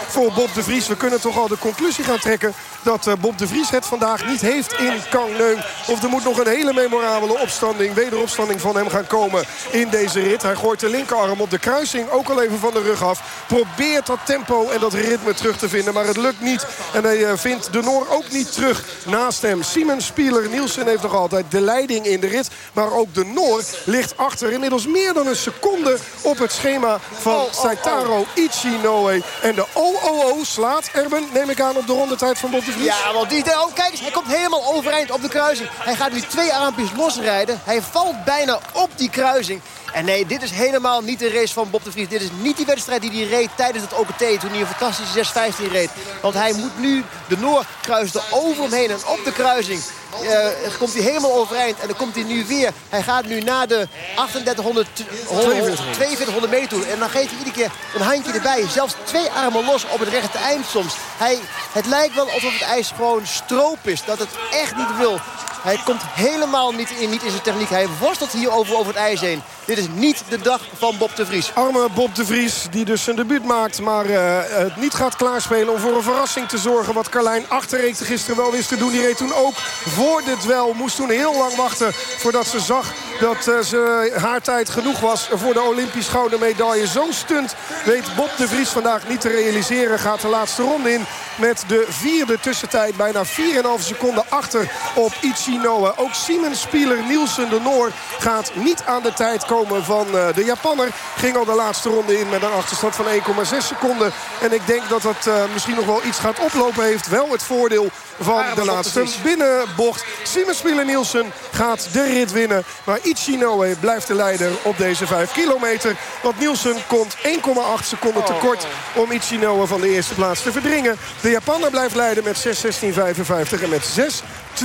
voor Bob de Vries. We kunnen toch al de conclusie gaan trekken dat eh, Bob de Vries het vandaag niet heeft in Kangneung. Of er moet nog een hele memorabele opstanding, wederopstanding van hem gaan komen in deze rit. Hij gooit de linkerarm op de kruising, ook al even van de rug af. Probeert dat tempo en dat ritme terug te vinden, maar het lukt niet. En hij eh, vindt de Noor ook niet terug naast hem. Simon Spieler Nielsen heeft nog altijd de leiding in de rit. Maar ook de Noor ligt achter inmiddels meer dan een seconde op het schema van Oh, Saitaro Ichinoe. En de OOO slaat Erben, neem ik aan, op de rondetijd van Bob de Vries. Ja, want die, oh, kijk eens, hij komt helemaal overeind op de kruising. Hij gaat nu twee armpjes losrijden. Hij valt bijna op die kruising. En nee, dit is helemaal niet de race van Bob de Vries. Dit is niet die wedstrijd die hij reed tijdens het OKT... toen hij een fantastische 6.15 reed. Want hij moet nu de Noor kruisen over hem heen en op de kruising. Uh, komt hij helemaal overeind. En dan komt hij nu weer. Hij gaat nu naar de 3800, 4200 meter toe. En dan geeft hij iedere keer een handje erbij. Zelfs twee armen los op het rechte eind soms. Hij, het lijkt wel alsof het ijs gewoon stroop is. Dat het echt niet wil. Hij komt helemaal niet in, niet in zijn techniek. Hij worstelt hier over, over het ijs heen. Dit is niet de dag van Bob de Vries. Arme Bob de Vries die dus zijn debuut maakt. Maar uh, het niet gaat klaarspelen om voor een verrassing te zorgen. Wat Carlijn Achterreekte gisteren wel wist te doen. Die reed toen ook voor dit wel. Moest toen heel lang wachten voordat ze zag dat uh, ze, haar tijd genoeg was voor de Olympisch gouden medaille. Zo'n stunt weet Bob de Vries vandaag niet te realiseren. Gaat de laatste ronde in met de vierde tussentijd. Bijna 4,5 seconden achter op Ichinoe. Ook Simon Spieler Nielsen de Noor gaat niet aan de tijd komen van uh, de Japanner. Ging al de laatste ronde in met een achterstand van 1,6 seconden. En ik denk dat dat uh, misschien nog wel iets gaat oplopen heeft. Wel het voordeel van de laatste binnenbocht. Simon Spieler Nielsen gaat de rit winnen. Maar Ichinoe blijft de leider op deze 5 kilometer. Want Nielsen komt 1,8 seconden tekort om Ichinoe van de eerste plaats te verdringen. De Japaner blijft leiden met 6.16.55 en met 6. 22-26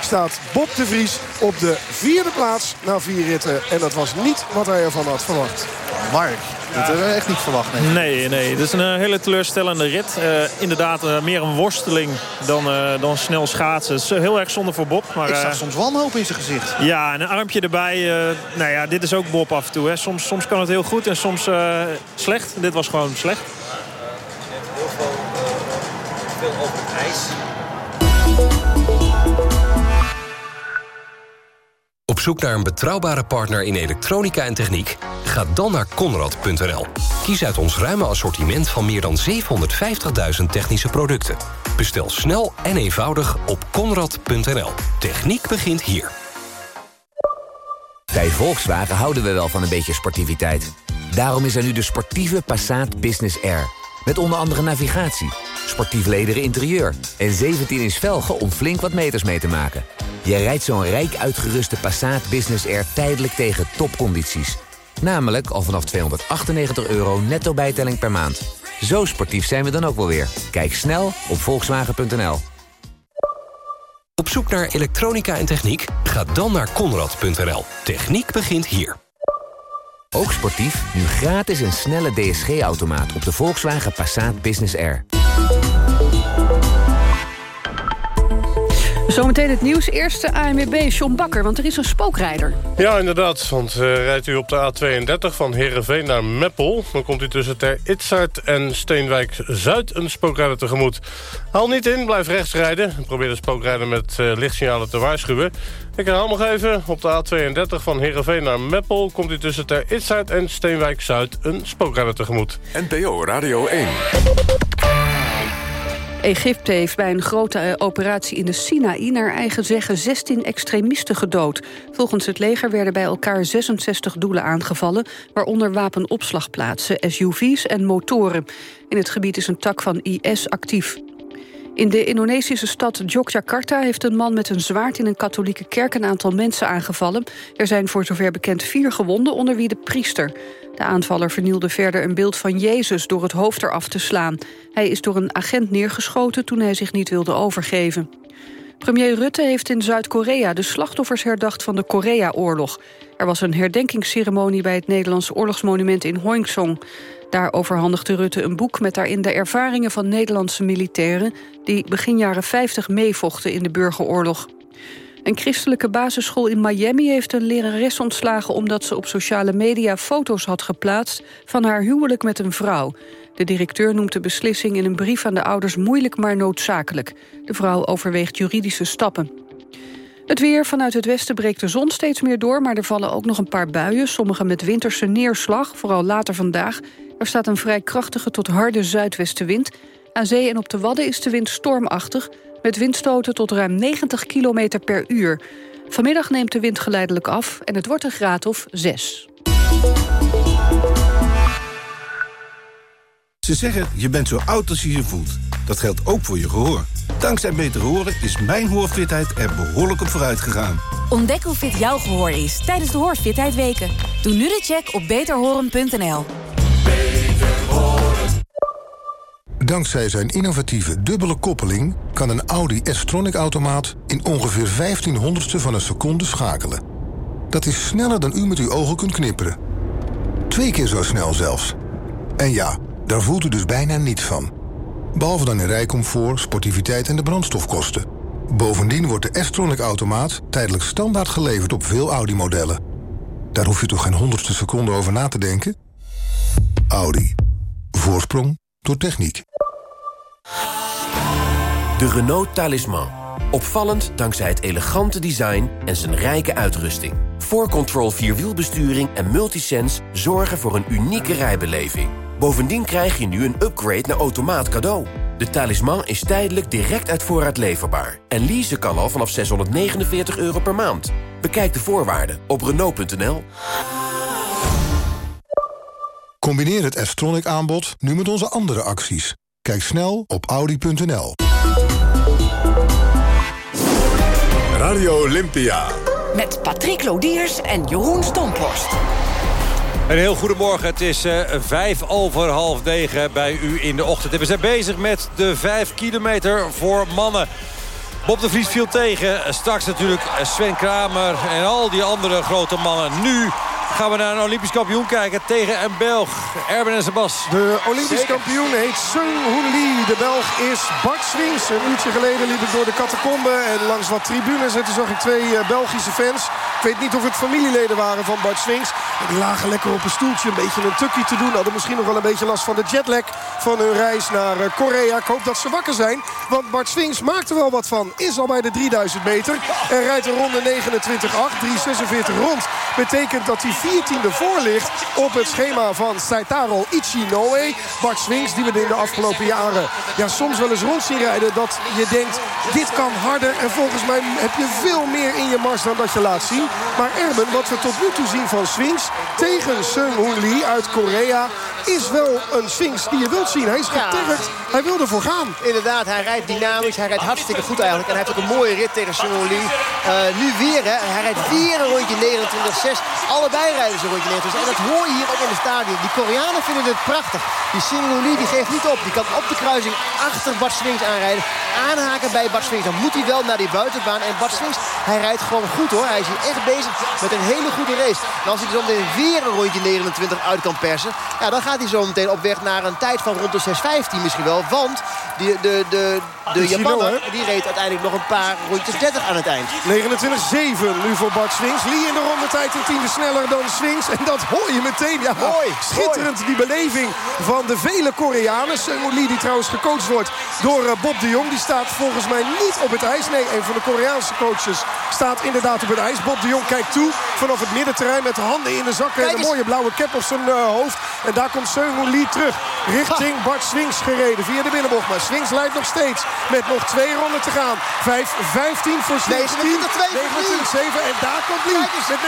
staat Bob de Vries op de vierde plaats na vier ritten. En dat was niet wat hij ervan had verwacht. Mark, dat hebben we echt niet verwacht. Nee, nee. nee. Het is een hele teleurstellende rit. Uh, inderdaad, uh, meer een worsteling dan, uh, dan snel schaatsen. Het is heel erg zonde voor Bob. Maar, Ik zag soms wanhoop in zijn gezicht. Ja, en een armpje erbij. nou ja, dit is ook Bob af en toe. Hè. Soms, soms kan het heel goed en soms slecht. Dit was gewoon slecht. Heel veel, veel over het ijs. Op zoek naar een betrouwbare partner in elektronica en techniek? Ga dan naar Conrad.nl. Kies uit ons ruime assortiment van meer dan 750.000 technische producten. Bestel snel en eenvoudig op Conrad.nl. Techniek begint hier. Bij Volkswagen houden we wel van een beetje sportiviteit. Daarom is er nu de sportieve Passat Business Air. Met onder andere navigatie, sportief lederen interieur... en 17-inch velgen om flink wat meters mee te maken. Je rijdt zo'n rijk uitgeruste Passat Business Air tijdelijk tegen topcondities. Namelijk al vanaf 298 euro netto bijtelling per maand. Zo sportief zijn we dan ook wel weer. Kijk snel op volkswagen.nl. Op zoek naar elektronica en techniek? Ga dan naar konrad.nl. Techniek begint hier. Ook sportief, nu gratis een snelle DSG-automaat op de Volkswagen Passat Business Air. Zometeen het nieuws. Eerste ANWB, John Bakker, want er is een spookrijder. Ja, inderdaad. Want uh, rijdt u op de A32 van Heerenveen naar Meppel... dan komt u tussen Ter Itzart en Steenwijk-Zuid een spookrijder tegemoet. Haal niet in, blijf rechts rijden. Probeer de spookrijder met uh, lichtsignalen te waarschuwen. Ik herhaal nog even. Op de A32 van Heerenveen naar Meppel... komt u tussen Ter Itzart en Steenwijk-Zuid een spookrijder tegemoet. NPO Radio 1. Egypte heeft bij een grote eh, operatie in de Sinaï... naar eigen zeggen 16 extremisten gedood. Volgens het leger werden bij elkaar 66 doelen aangevallen... waaronder wapenopslagplaatsen, SUV's en motoren. In het gebied is een tak van IS actief. In de Indonesische stad Yogyakarta heeft een man met een zwaard in een katholieke kerk een aantal mensen aangevallen. Er zijn voor zover bekend vier gewonden, onder wie de priester. De aanvaller vernielde verder een beeld van Jezus door het hoofd eraf te slaan. Hij is door een agent neergeschoten toen hij zich niet wilde overgeven. Premier Rutte heeft in Zuid-Korea de slachtoffers herdacht van de Korea-oorlog. Er was een herdenkingsceremonie bij het Nederlands oorlogsmonument in Hoingsong. Daar overhandigde Rutte een boek met daarin de ervaringen van Nederlandse militairen... die begin jaren 50 meevochten in de burgeroorlog. Een christelijke basisschool in Miami heeft een lerares ontslagen... omdat ze op sociale media foto's had geplaatst van haar huwelijk met een vrouw. De directeur noemt de beslissing in een brief aan de ouders moeilijk maar noodzakelijk. De vrouw overweegt juridische stappen. Het weer vanuit het westen breekt de zon steeds meer door... maar er vallen ook nog een paar buien, sommige met winterse neerslag... vooral later vandaag. Er staat een vrij krachtige tot harde zuidwestenwind. Aan zee en op de Wadden is de wind stormachtig... met windstoten tot ruim 90 km per uur. Vanmiddag neemt de wind geleidelijk af en het wordt een graad of 6. Ze zeggen, je bent zo oud als je je voelt. Dat geldt ook voor je gehoor. Dankzij Beter Horen is mijn hoorfitheid er behoorlijk op vooruit gegaan. Ontdek hoe fit jouw gehoor is tijdens de Hoorfitheid Weken. Doe nu de check op beterhoren.nl. Dankzij zijn innovatieve dubbele koppeling... kan een Audi S-Tronic-automaat in ongeveer 1500ste van een seconde schakelen. Dat is sneller dan u met uw ogen kunt knipperen. Twee keer zo snel zelfs. En ja, daar voelt u dus bijna niets van. Behalve dan in rijcomfort, sportiviteit en de brandstofkosten. Bovendien wordt de S-Tronic-automaat tijdelijk standaard geleverd op veel Audi-modellen. Daar hoef je toch geen honderdste seconde over na te denken? Audi. Voorsprong door techniek. De Renault Talisman. Opvallend dankzij het elegante design en zijn rijke uitrusting. 4Control Vierwielbesturing en Multisense zorgen voor een unieke rijbeleving. Bovendien krijg je nu een upgrade naar automaat cadeau. De talisman is tijdelijk direct uit voorraad leverbaar. En leasen kan al vanaf 649 euro per maand. Bekijk de voorwaarden op Renault.nl. Combineer het S-Tronic aanbod nu met onze andere acties. Kijk snel op Audi.nl. Radio Olympia. Met Patrick Lodiers en Jeroen Stomphorst. Een heel goedemorgen. Het is uh, vijf over half negen bij u in de ochtend. En we zijn bezig met de vijf kilometer voor mannen. Bob de Vries viel tegen. Straks natuurlijk Sven Kramer en al die andere grote mannen. Nu gaan we naar een Olympisch kampioen kijken tegen een Belg. Erben en Sebas. De Olympisch kampioen heet Sung Hoon Lee. De Belg is Bart Swings. Een uurtje geleden liep ik door de catacombe en langs wat tribunes. En toen zag ik twee eh, Belgische fans. Ik weet niet of het familieleden waren van Bart Swings. En die lagen lekker op een stoeltje een beetje een tukkie te doen. Hadden misschien nog wel een beetje last van de jetlag van hun reis naar eh, Korea. Ik hoop dat ze wakker zijn. Want Bart Swings maakt er wel wat van. Is al bij de 3000 meter. En rijdt een ronde 29-8. 3.46 rond. Betekent dat hij 14e voor ligt op het schema van Saitaro Ichinoe. Bart Swings, die we in de afgelopen jaren ja, soms wel eens rond zien rijden. Dat je denkt, dit kan harder. En volgens mij heb je veel meer in je mars dan dat je laat zien. Maar Erben, wat we tot nu toe zien van Swings tegen Sung Hoon Lee uit Korea... is wel een Swings die je wilt zien. Hij is getergd. Hij wil ervoor gaan. Inderdaad, hij rijdt dynamisch. Hij rijdt hartstikke goed eigenlijk. En hij heeft ook een mooie rit tegen Sung Hoon Lee. Uh, nu weer, hè. Hij rijdt weer een rondje 29-6. Allebei rijden ze een rondje 29 En dat hoor je hier ook in het stadion. Die Koreanen vinden het prachtig. Die Hoon Lee die geeft niet op. Die kan op de kruising achter Bart Swings aanrijden. Aanhaken bij Bart Swings. Dan moet hij wel naar die buitenbaan. En Bart Swings, hij rijdt gewoon goed hoor. Hij is hier echt bezig met een hele goede race. En als hij zo meteen weer een rondje 29 uit kan persen... Ja, dan gaat hij zo meteen op weg naar een tijd van rond de 6.15 misschien wel. Want Die, de, de, de Chino, Japaner die reed uiteindelijk nog een paar rondjes 30 aan het eind. 29-7 nu voor Bart Swings. Lee in de rondetijd een tiende sneller dan Swings. En dat hoor je meteen. Ja, Mooi, schitterend die beleving van de vele Koreanen. Seung Lee die trouwens gecoacht wordt door eh, Bob de Jong. Die staat volgens mij niet op het ijs. Nee, een van de Koreaanse coaches staat inderdaad op het ijs. Bob de Jong kijkt toe vanaf het middenterrein met de handen in de zakken. En een mooie blauwe cap op zijn eh, hoofd. En daar komt Seung Lee terug richting Bart Swings gereden via de binnenbocht. Maar Swings leidt nog steeds met nog twee ronden te gaan. 5-15 voor Swings. 29-2 voor Lee. 29-7 en daar komt Lee met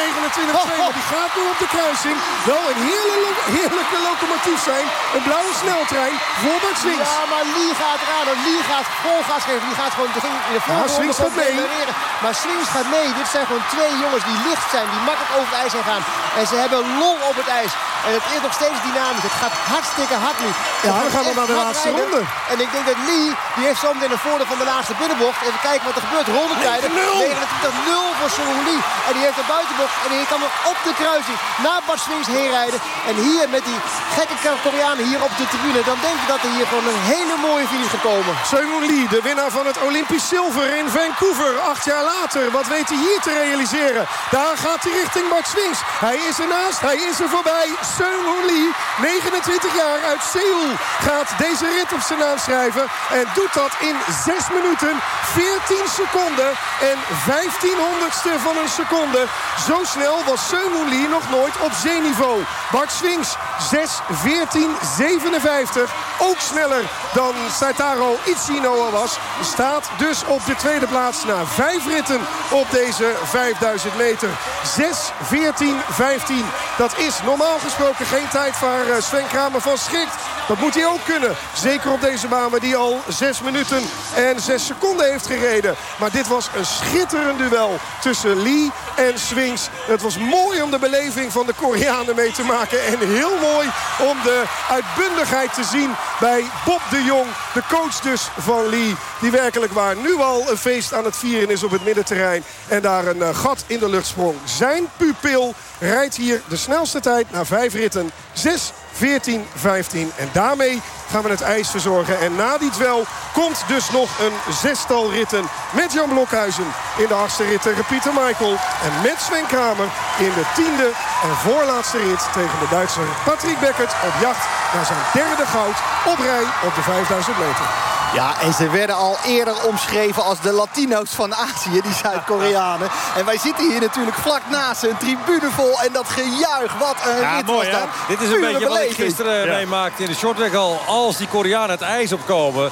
29-2. Maar die gaat nu op de kruising. Wel een heerlijke, heerlijke locomotief zijn. Een blauwe sneltrein voor Bart Swings. Ja, maar Lee gaat eraan. Lee gaat vol gas geven. Die gaat gewoon de, in de voorronde Swings gewoon gaat mee. accelereren. Maar Swings gaat mee. Dit zijn gewoon twee jongens die licht zijn. Die makkelijk over het ijs heen gaan. En ze hebben lol op het ijs. En het is nog steeds dynamisch. Het gaat hartstikke hard nu. Ja, dan gaan we naar de laatste ronde. En ik denk dat Lee, die heeft zometeen een voordeel van de laatste binnenbocht. Even kijken wat er gebeurt. Rondetijden. 29-0 voor Sung Lee. En die heeft de buitenbocht. En die kan nog op de kruising naar Bart Swings heen rijden. En hier met die gekke Koreanen hier op de tribune. Dan denk ik dat er hier gewoon een hele mooie finish gaat komen. Seung Lee, de winnaar van het Olympisch zilver in Vancouver. Acht jaar later. Wat weet hij hier te realiseren? Daar gaat hij richting Bart Swings. Hij is ernaast. Hij is er voorbij. Seung Lee, 29 jaar uit Seoul, gaat deze rit op zijn naam schrijven. En doet dat in 6 minuten, 14 seconden en 15 honderdste van een seconde. Zo snel was Seung Lee nog nooit op zeeniveau. Bart Swings, 6, 14, 57. Ook sneller dan Saitaro Ichinoa was. Staat dus op de tweede plaats na vijf ritten op deze 5000 meter. 6, 14, 15. Dat is normaal gesproken geen tijd waar eh, Sven Kramer van schrikt. Dat moet hij ook kunnen. Zeker op deze baan waar die al 6 minuten en 6 seconden heeft gereden. Maar dit was een schitterend duel tussen Lee en Swings. Het was mooi om de beleving van de Koreanen mee te maken. En heel mooi om de uitbundigheid te zien bij Bob de Jong. De coach dus van Lee. Die werkelijk waar nu al een feest aan het vieren is op het middenterrein. En daar een eh, gat in de lucht sprong. Zijn pupil rijdt hier de snelste tijd na ritten. 6 14, 15. En daarmee gaan we het ijs verzorgen. En na die duel komt dus nog een zestal ritten. Met Jan Blokhuizen in de achtste rit tegen Pieter Michael. En met Sven Kramer in de tiende en voorlaatste rit tegen de Duitser Patrick Beckert. Op jacht naar zijn derde goud op rij op de 5000 meter. Ja, en ze werden al eerder omschreven als de Latino's van Azië, die Zuid-Koreanen. En wij zitten hier natuurlijk vlak naast ze, een tribune vol. En dat gejuich, wat een Ja, rit mooi was dat. Dit is een Pure beetje wat ik gisteren Ja. meemaakte in de shorttrack al. Als die Koreanen het ijs opkomen,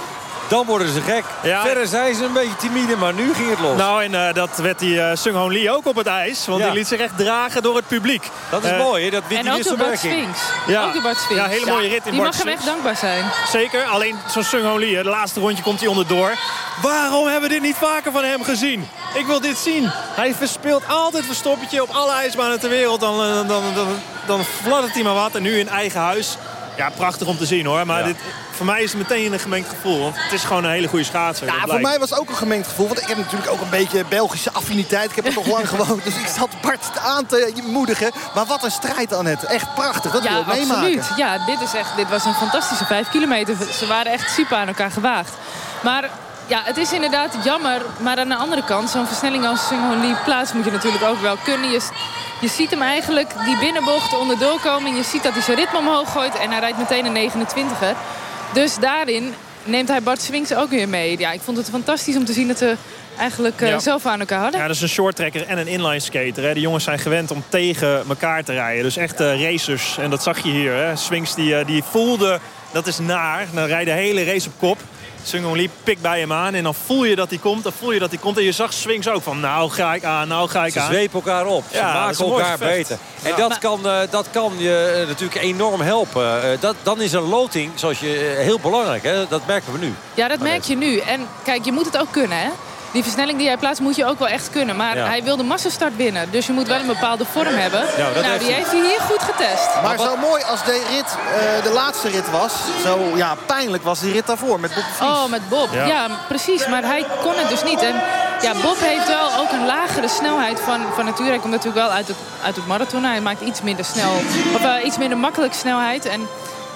dan worden ze gek. Ja. Verder zijn ze een beetje timide, maar nu ging het los. Nou, en eh, dat werd die eh Sung Hoon Lee ook op het ijs. Want Ja. die liet zich echt dragen door het publiek. dat is Eh, mooi, hè? dat wint die wisselwerking. Ja. Ook door Bart Sphinx. Ja, hele mooie rit in Die Bart mag hem echt dankbaar zijn. Zeker, alleen zo'n Sung Hoon Lee, de laatste rondje komt hij onderdoor. Waarom hebben we dit niet vaker van hem gezien? Ik wil dit zien. Hij verspeelt altijd verstoppertje op alle ijsbanen ter wereld. Dan, dan, dan, dan, dan fladdert hij maar wat. En nu in eigen huis. Ja, prachtig om te zien hoor. Maar Ja. dit, voor mij is het meteen een gemengd gevoel. Want het is gewoon een hele goede schaatser. Ja, dat voor mij was het ook een gemengd gevoel. Want ik heb natuurlijk ook een beetje Belgische affiniteit. Ik heb er toch lang gewoond. Dus ik zat Bart aan te moedigen. Maar wat een strijd aan het. Echt prachtig. Dat wil Ja, ik meemaken. absoluut. Ja, dit, is echt, dit was een fantastische vijf kilometer. Ze waren echt super aan elkaar gewaagd. Maar ja, het is inderdaad jammer. Maar aan de andere kant, zo'n versnelling als Sung Lee plaats moet je natuurlijk ook wel kunnen. Je, je ziet hem eigenlijk die binnenbocht onderdoor komen. En je ziet dat hij zijn ritme omhoog gooit. En hij rijdt meteen een 29er. Dus daarin neemt hij Bart Swings ook weer mee. Ja, ik vond het fantastisch om te zien dat ze eigenlijk eh, Ja. zelf aan elkaar hadden. Ja, dat is een shorttrekker en een inline skater. Hè. Die jongens zijn gewend om tegen elkaar te rijden. Dus echt racers. En dat zag je hier. Hè. Swings die, eh, die voelde, dat is naar. Dan rijdt de hele race op kop. Sung Lee pikt bij hem aan. En dan voel je dat hij komt. Dan voel je dat hij komt. En je zag Swings ook van nou ga ik aan, nou ga ik Ze aan. zwepen elkaar op. Ze Ja, maken elkaar beter. En Ja. dat, Maar- kan, eh, dat kan je eh, natuurlijk enorm helpen. Eh, dat, dan is een loting zoals je, heel belangrijk. Hè? Dat merken we nu. Ja, dat merk je nu. En kijk, je moet het ook kunnen, hè? Die versnelling die hij plaatst moet je ook wel echt kunnen. Maar Ja. hij wil de massastart winnen. Dus je moet wel een bepaalde vorm hebben. Ja, dat nou, heeft die hij. heeft hij hier goed getest. Maar zo mooi als de rit, eh, de laatste rit was. Zo ja, pijnlijk was die rit daarvoor met Bob Vries. Oh, met Bob. Ja. Ja. precies. Maar hij kon het dus niet. En ja, Bob heeft wel ook een lagere snelheid van, van nature. Hij komt natuurlijk wel uit het, uit het marathon. Hij maakt iets minder snel, of eh, iets minder makkelijk snelheid. En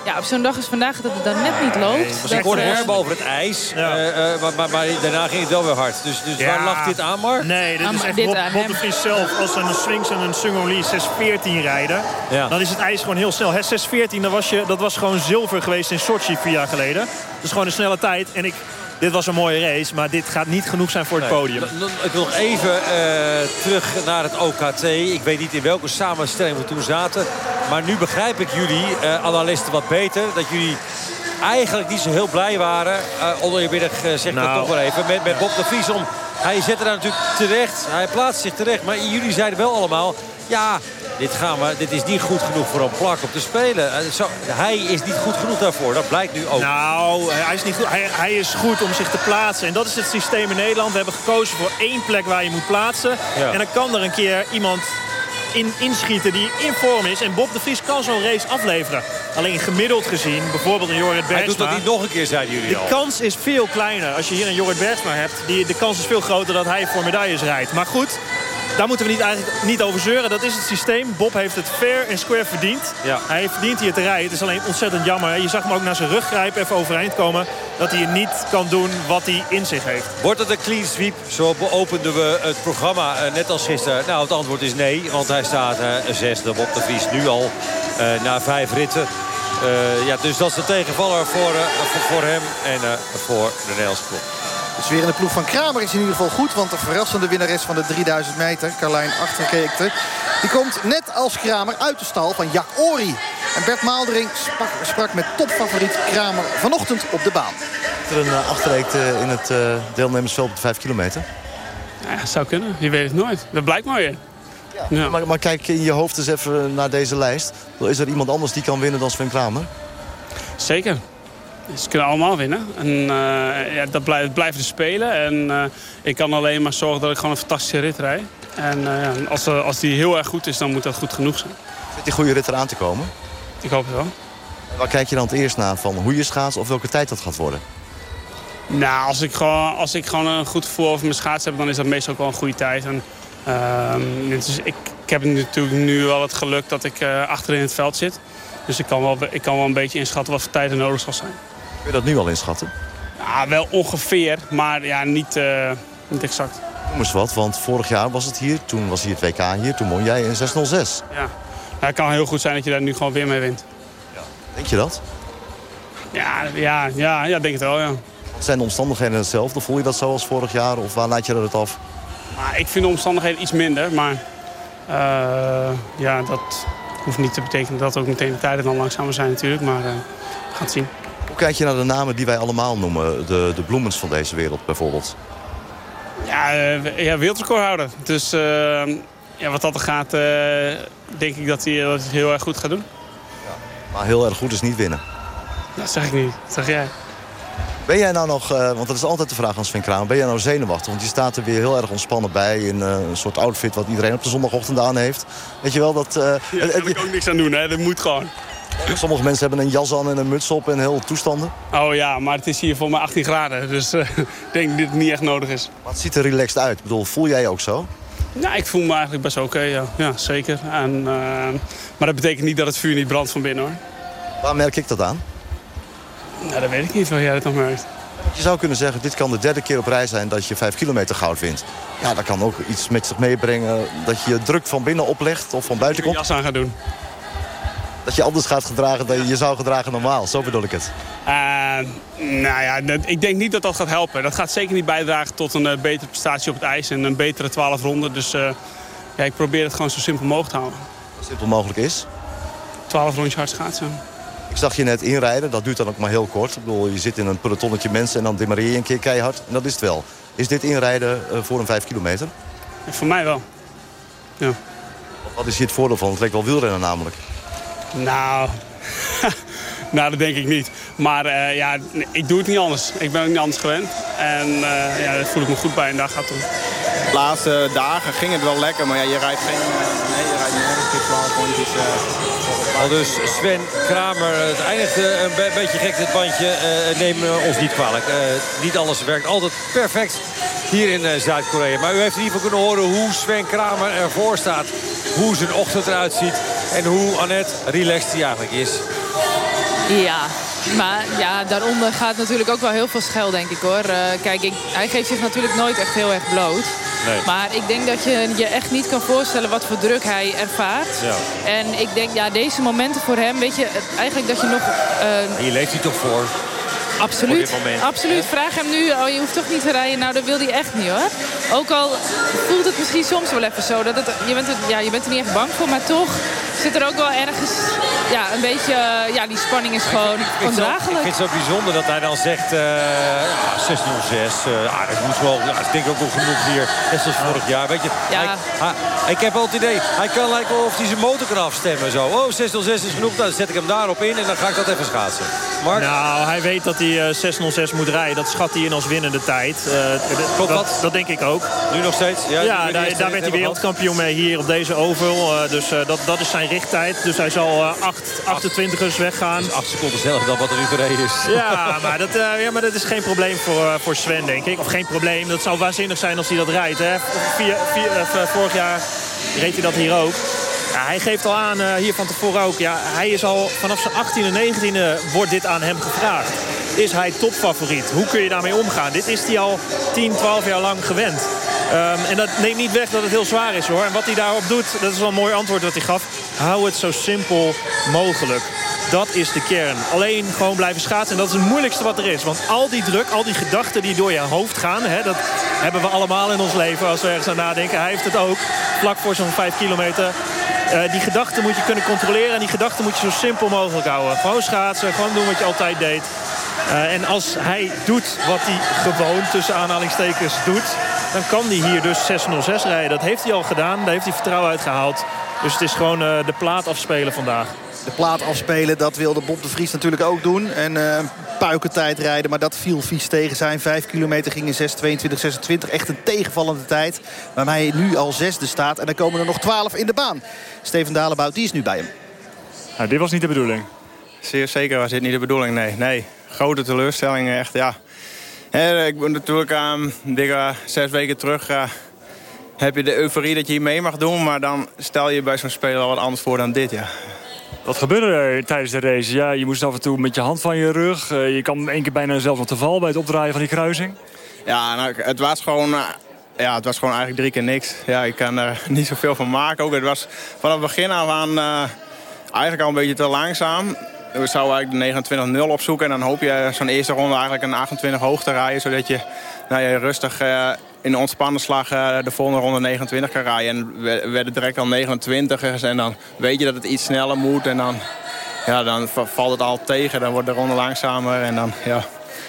Ja, op zo'n dag is vandaag dat het dan net niet loopt. Ik hoorde her boven het ijs. eh, eh, maar, maar, maar daarna ging het wel weer hard. Dus, dus Ja. waar lag dit aan, Mar? Nee, dit Ah, is maar echt dit de Vries zelf. Als een Swings en een Sungoli 6.14 rijden... Ja. dan is het ijs gewoon heel snel. Het 6.14, dat was, je, dat was gewoon zilver geweest in Sochi vier jaar geleden. Dat is gewoon een snelle tijd. En ik, dit was een mooie race, maar dit gaat niet genoeg zijn voor het Nee. podium. Ik wil nog even eh, terug naar het OKT. Ik weet niet in welke samenstelling we toen zaten. Maar nu begrijp ik jullie, eh analisten, wat beter. Dat jullie eigenlijk niet zo heel blij waren. eh oneerbiedig eh, zeg ik dat Nou. toch maar even. Met, met Bob de Vries om. Hij zette daar natuurlijk terecht. Hij plaatst zich terecht. Maar jullie zeiden wel allemaal... Ja, dit, gaan we, dit is niet goed genoeg voor een plak om te spelen. Eh, zo, hij is niet goed genoeg daarvoor. Dat blijkt nu ook. Nou, hij is, niet goed. Hij, hij is goed om zich te plaatsen. En dat is het systeem in Nederland. We hebben gekozen voor één plek waar je moet plaatsen. Ja. En dan kan er een keer iemand in, inschieten die in vorm is. En Bob de Vries kan zo'n race afleveren. Alleen gemiddeld gezien, bijvoorbeeld een Jorrit Bergsma... hij doet dat niet nog een keer, zeiden jullie De al. kans is veel kleiner. Als je hier een Jorrit Bergsma hebt, die, de kans is veel groter dat hij voor medailles rijdt. Maar goed, daar moeten we niet, eigenlijk niet over zeuren. Dat is het systeem. Bob heeft het fair en square verdiend. Ja. Hij verdient hier te rijden. Het is alleen ontzettend jammer. Je zag hem ook naar zijn rug grijpen, even overeind komen. Dat hij niet kan doen wat hij in zich heeft. Wordt het een clean sweep? Zo openden we het programma eh, net als gisteren. Nou, het antwoord is nee, want hij staat eh zesde op de Vries nu al eh, na vijf ritten. Ja, dus dat is de tegenvaller voor, voor, voor hem en voor de Nederlandse ploeg. Dus weer in de ploeg van Kramer is in ieder geval goed. Want de verrassende winnares van de 3000 meter, Carlijn Achterkeekte... die komt net als Kramer uit de stal van Jack Ori. En Bert Maaldering sprak, sprak met topfavoriet Kramer vanochtend op de baan. Er een uh, in het uh, deelnemersveld op de 5 kilometer. Ja, zou kunnen. Je weet het nooit. Dat blijkt maar weer. Ja. Maar, maar, kijk in je hoofd eens even naar deze lijst. Is er iemand anders die kan winnen dan Sven Kramer? Zeker. Ze kunnen allemaal winnen. En uh, ja, dat blijft, blijft dus spelen. En uh, ik kan alleen maar zorgen dat ik gewoon een fantastische rit rijd. En uh, als, als die heel erg goed is, dan moet dat goed genoeg zijn. Zit die goede rit eraan te komen? Ik hoop het wel. En waar kijk je dan het eerst naar? Van hoe je schaats of welke tijd dat gaat worden? Nou, als ik gewoon, als ik gewoon een goed gevoel over mijn schaats heb... dan is dat meestal ook wel een goede tijd. En, dus ik, ik heb natuurlijk nu wel het geluk dat ik achter in het veld zit. Dus ik kan, wel, ik kan wel een beetje inschatten wat voor tijd er nodig zal zijn. Kun je dat nu al inschatten? Ja, wel ongeveer, maar ja, niet, uh, niet exact. Noem eens wat, want vorig jaar was het hier. Toen was hier het WK hier. Toen won jij in 606. Ja. ja, het kan heel goed zijn dat je daar nu gewoon weer mee wint. Ja. Denk je dat? Ja, ja, ja, ja denk het wel, ja. Zijn de omstandigheden hetzelfde? Voel je dat zo als vorig jaar? Of waar laat je het af? Maar ik vind de omstandigheden iets minder, maar uh, ja, dat hoeft niet te betekenen dat ook meteen de tijden dan langzamer zijn natuurlijk. Maar uh, we gaan het zien. Hoe kijk je naar de namen die wij allemaal noemen? De, de bloemens van deze wereld bijvoorbeeld. Ja, uh, ja wereldrecordhouder. Dus uh, ja, wat dat er gaat, denk ik dat hij, dat hij heel erg goed gaat doen. Ja. Maar heel erg goed is niet winnen. Dat zeg ik niet. Dat zeg jij. Ben jij nou nog, want dat is altijd de vraag aan Sven Kramer... ben jij nou zenuwachtig? Want je staat er weer heel erg ontspannen bij... in een soort outfit wat iedereen op de zondagochtend aan heeft. Weet je wel, dat... Uh, ja, daar kan ik ook niks aan doen, hè. Dat moet gewoon. Sommige mensen hebben een jas aan en een muts op en heel toestanden. Oh ja, maar het is hier voor mij 18 graden. Dus ik denk dat het niet echt nodig is. Maar het ziet er relaxed uit. Ik bedoel, voel jij je ook zo? Ja, ik voel me eigenlijk best oké, okay, ja. ja. zeker. En, maar dat betekent niet dat het vuur niet brandt van binnen, hoor. Waar merk ik dat aan? Nou, dat weet ik niet, waar jij dat nog merkt. Je zou kunnen zeggen, dit kan de derde keer op rij zijn dat je vijf kilometer goud wint. Ja, dat kan ook iets met zich meebrengen dat je druk van binnen oplegt of van buiten komt. jas aan gaat doen. Dat je anders gaat gedragen dan je zou gedragen normaal, zo bedoel ik het. Uh, nou ja, ik denk niet dat dat gaat helpen. Dat gaat zeker niet bijdragen tot een uh, betere prestatie op het ijs en een betere 12 ronden. Dus uh, ja, ik probeer het gewoon zo simpel mogelijk te houden. Simpel mogelijk is? 12 rondjes hard schaatsen. Ik zag je net inrijden, dat duurt dan ook maar heel kort. Ik bedoel, je zit in een pelotonnetje mensen en dan demareer je een keer keihard. En dat is het wel. Is dit inrijden voor een 5 kilometer? Ja, voor mij wel. Ja. Wat is hier het voordeel van? Het lijkt wel wielrennen namelijk. Nou, nou, dat denk ik niet. Maar uh, ja, ik doe het niet anders. Ik ben ook niet anders gewend. En uh, ja, daar voel ik me goed bij en daar gaat het om. De laatste dagen ging het wel lekker, maar ja, je rijdt geen... Nee, je rijdt nergens keer 12 rondjes... Al dus Sven Kramer, het eindigde een be beetje gek dit bandje. Uh, neem ons niet kwalijk. Uh, niet alles werkt altijd perfect hier in uh, Zuid-Korea. Maar u heeft in ieder geval kunnen horen hoe Sven Kramer ervoor staat. Hoe zijn ochtend eruit ziet. En hoe Annette relaxed hij eigenlijk is. Ja, maar ja, daaronder gaat natuurlijk ook wel heel veel schel, denk ik hoor. Uh, kijk, ik, hij geeft zich natuurlijk nooit echt heel erg bloot. Nee. Maar ik denk dat je je echt niet kan voorstellen wat voor druk hij ervaart. Ja. En ik denk, ja, deze momenten voor hem, weet je, eigenlijk dat je nog... Uh, Hier leeft hij toch voor? Absoluut. Absoluut. Vraag hem nu, oh, je hoeft toch niet te rijden. Nou, dat wil hij echt niet hoor. Ook al voelt het misschien soms wel even zo. Dat het, je, bent er, ja, je bent er niet echt bang voor, maar toch zit er ook wel ergens ja, een beetje... Ja, die spanning is gewoon ondraaglijk. Ik vind het zo bijzonder dat hij dan zegt... Uh, ja, 606, uh, ah, dat moet wel... Ja, ik denk ook wel genoeg hier. Net zoals vorig jaar. Weet je, ja. hij, ik heb wel het idee, hij kan lijken of hij zijn motor kan afstemmen. Zo. Oh, 606 is genoeg, dan zet ik hem daarop in en dan ga ik dat even schaatsen. Mark? Nou, hij weet dat hij 606 eh, moet rijden. Dat schat hij in als winnende tijd. Uh, dat, dat, denk ik ook. Nu nog steeds? Ja, ja daar, daar werd hij wereldkampioen mee hier op deze oval. dus dat, dat is zijn richttijd. Dus hij zal 8, 28ers weggaan. 8 seconden sneller dan wat er nu gereden is. Ja, maar dat, ja, maar dat is geen probleem voor, voor Sven, denk ik. Of geen probleem. Dat zou waanzinnig zijn als hij dat rijdt. Hè. Vier, vier, vorig jaar reed hij dat hier ook. Ja, hij geeft al aan, uh, hier van tevoren ook... Ja, hij is al vanaf zijn 18e en 19e wordt dit aan hem gevraagd. Is hij topfavoriet? Hoe kun je daarmee omgaan? Dit is hij al 10, 12 jaar lang gewend. Um, en dat neemt niet weg dat het heel zwaar is hoor. En wat hij daarop doet, dat is wel een mooi antwoord dat hij gaf. Hou het zo simpel mogelijk. Dat is de kern. Alleen gewoon blijven schaatsen. En dat is het moeilijkste wat er is. Want al die druk, al die gedachten die door je hoofd gaan... Hè, dat hebben we allemaal in ons leven als we ergens aan nadenken. Hij heeft het ook, vlak voor zo'n 5 kilometer. Uh, die gedachten moet je kunnen controleren. En die gedachten moet je zo simpel mogelijk houden. Gewoon schaatsen, gewoon doen wat je altijd deed. Uh, en als hij doet wat hij gewoon tussen aanhalingstekens doet... dan kan hij hier dus 606 rijden. Dat heeft hij al gedaan. Daar heeft hij vertrouwen uitgehaald. Dus het is gewoon uh, de plaat afspelen vandaag de plaat afspelen. Dat wilde Bob de Vries natuurlijk ook doen. En uh, puikentijd rijden, maar dat viel vies tegen zijn. Vijf kilometer ging in 6, 22, 26. Echt een tegenvallende tijd. Waarmee hij nu al zesde staat. En dan komen er nog twaalf in de baan. Steven Dalebout, die is nu bij hem. Nou, dit was niet de bedoeling. Zeer zeker was dit niet de bedoeling, nee. nee. Grote teleurstelling, echt, ja. ik ben natuurlijk um, dikke zes weken terug... Uh, heb je de euforie dat je hier mee mag doen... maar dan stel je bij zo'n speler al wat anders voor dan dit, ja. Wat gebeurde er tijdens de race? Ja, je moest af en toe met je hand van je rug. Uh, je kwam één keer bijna zelf op de val bij het opdraaien van die kruising. Ja, nou, het was gewoon... Uh, ja, het was gewoon eigenlijk drie keer niks. Ja, ik kan er niet zoveel van maken. Ook, het was vanaf het begin af aan uh, eigenlijk al een beetje te langzaam. We zouden eigenlijk de 29-0 opzoeken. En dan hoop je zo'n eerste ronde eigenlijk een 28 hoog te rijden. Zodat je, nou, je rustig in de ontspannen slag uh, de volgende ronde 29 kan rijden. En we werden direct al 29ers. En dan weet je dat het iets sneller moet. En dan, ja, dan valt het al tegen. Dan wordt de ronde langzamer. En dan ja,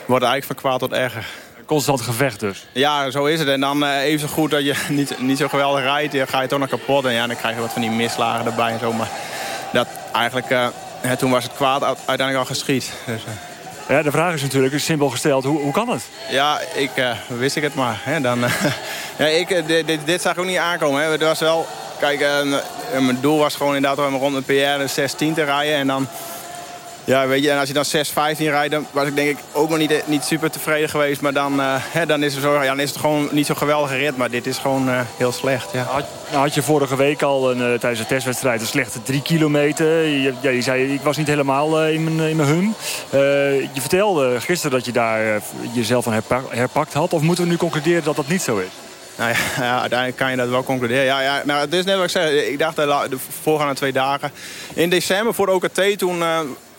wordt het eigenlijk van kwaad tot erger. Constant gevecht dus. Ja, zo is het. En dan uh, even zo goed dat je niet, niet zo geweldig rijdt. Dan ga je toch nog kapot. En ja, dan krijg je wat van die mislagen erbij en zo. Maar dat eigenlijk... Uh, toen was het kwaad uiteindelijk al geschied. Dus, ja, de vraag is natuurlijk simpel gesteld, hoe, hoe kan het? Ja, ik, uh, wist ik het maar. Hè, dan, uh, ja, ik, uh, dit, dit zag ook niet aankomen. Hè. Het was wel, kijk, mijn doel was gewoon inderdaad om rond de PR 16 te rijden. En dan ja, weet je, en als je dan 6-15 rijdt, dan was ik denk ik ook nog niet, niet super tevreden geweest. Maar dan, uh, hè, dan, is het zo, ja, dan is het gewoon niet zo'n geweldige rit. Maar dit is gewoon uh, heel slecht. Ja. Had, nou had je vorige week al een, uh, tijdens de testwedstrijd een slechte drie kilometer. Je, ja, je zei, ik was niet helemaal in, mijn, in mijn hum. je vertelde gisteren dat je daar jezelf aan herpa herpakt had. Of moeten we nu concluderen dat dat niet zo is? Nou ja, ja, uiteindelijk kan je dat wel concluderen. Ja, ja, nou, het is net wat ik zei. Ik dacht de, de voorgaande twee dagen. In december voor de OKT toen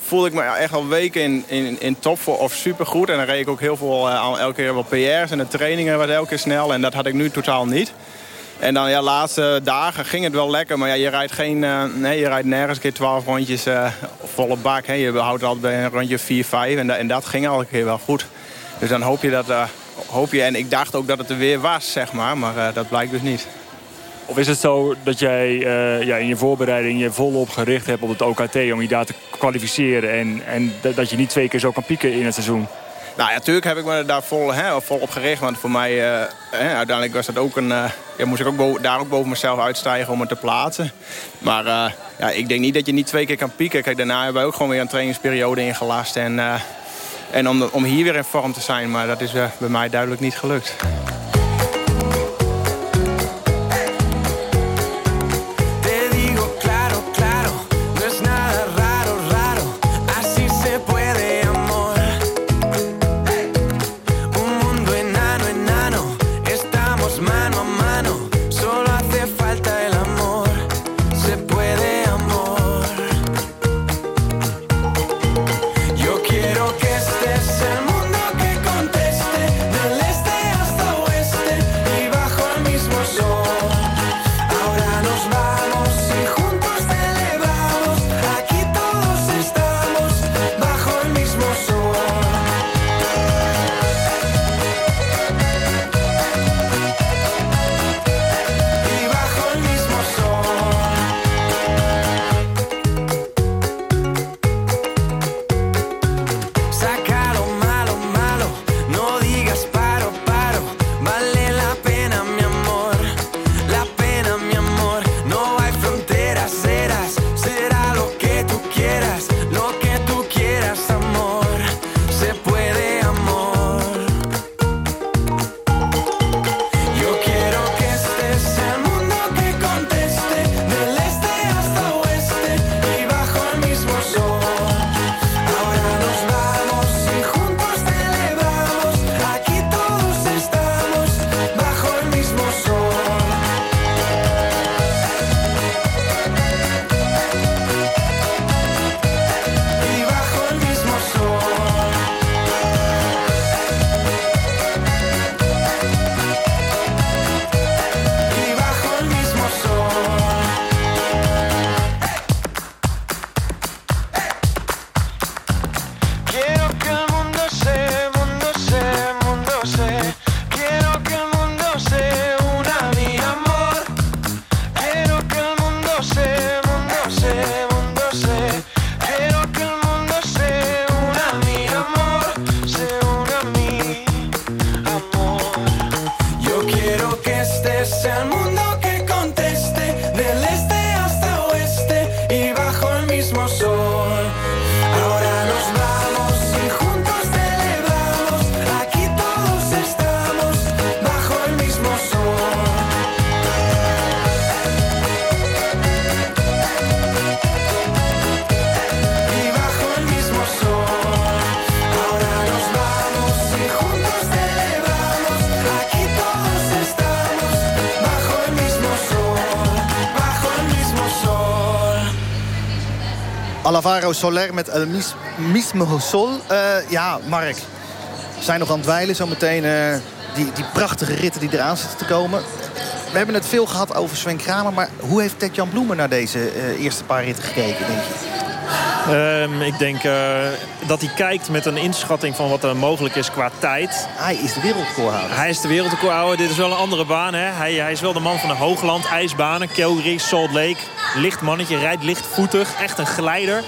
voelde ik me echt al weken in, in, in top of supergoed. En dan reed ik ook heel veel, uh, elke keer wel PR's. En de trainingen waren elke keer snel. En dat had ik nu totaal niet. En dan ja, de laatste dagen ging het wel lekker. Maar ja, je rijdt, geen, uh, nee, je rijdt nergens een keer 12 rondjes uh, volle bak. Hè. Je houdt altijd bij een rondje 4, 5. En, en dat ging elke keer wel goed. Dus dan hoop je dat... hoop je, en ik dacht ook dat het er weer was, zeg maar. Maar dat blijkt dus niet. Of is het zo dat jij uh, ja, in je voorbereiding je volop gericht hebt op het OKT... om je daar te kwalificeren en, en dat je niet twee keer zo kan pieken in het seizoen? Nou ja, natuurlijk heb ik me daar vol, hè, vol op gericht. Want voor mij, hè, uiteindelijk was dat ook een, uh, ja, moest ik ook daar ook boven mezelf uitstijgen om het te plaatsen. Maar ja, ik denk niet dat je niet twee keer kan pieken. Kijk, daarna hebben we ook gewoon weer een trainingsperiode ingelast. En, en om, om hier weer in vorm te zijn. Maar dat is bij mij duidelijk niet gelukt. Alavaro Soler met El Mis Mismo Sol. Uh, ja, Mark. We zijn nog aan het dweilen zometeen. Uh, die, die prachtige ritten die eraan zitten te komen. We hebben het veel gehad over Sven Kramer. Maar hoe heeft Ted-Jan Bloemer naar deze eerste paar ritten gekeken, denk je? Um, ik denk uh, dat hij kijkt met een inschatting van wat er mogelijk is qua tijd. Hij is de wereldrecordhouder. Hij is de wereldrecordhouder. Dit is wel een andere baan. Hè? Hij, hij is wel de man van de hoogland, ijsbanen, Calgary, Salt Lake. Licht mannetje, rijdt lichtvoetig. Echt een geleider.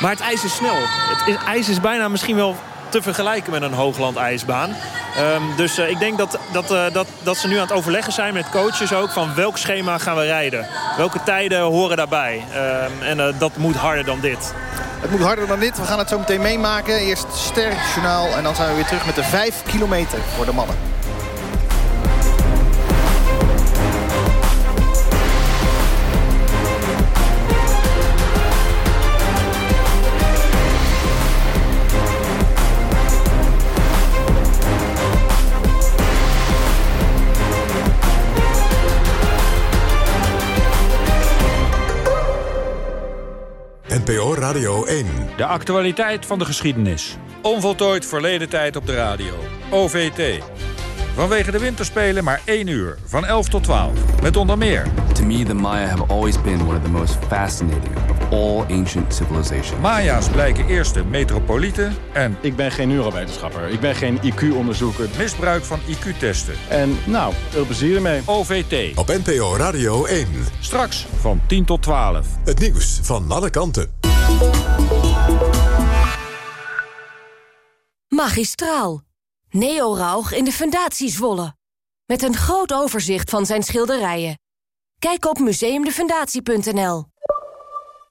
Maar het ijs is snel. Het ijs is bijna misschien wel te vergelijken met een hoogland-ijsbaan. Um, dus uh, ik denk dat, dat, uh, dat, dat ze nu aan het overleggen zijn met coaches ook... van welk schema gaan we rijden. Welke tijden horen daarbij. Um, en uh, dat moet harder dan dit. Het moet harder dan dit. We gaan het zo meteen meemaken. Eerst sterk journaal en dan zijn we weer terug met de 5 kilometer voor de mannen. NPO Radio 1. De actualiteit van de geschiedenis. Onvoltooid verleden tijd op de radio. OVT. Vanwege de winterspelen maar 1 uur, van 11 tot 12. Met onder meer... To me, the Maya have always been one of the most fascinating of all ancient civilizations. Maya's blijken eerste metropolieten en... Ik ben geen neurowetenschapper, ik ben geen IQ-onderzoeker. Misbruik van IQ-testen. En nou, veel plezier ermee. OVT. Op NPO Radio 1. Straks van 10 tot 12. Het nieuws van alle kanten. Magistraal. Neo Rauch in de Fundatie Zwolle. Met een groot overzicht van zijn schilderijen. Kijk op museumdefundatie.nl.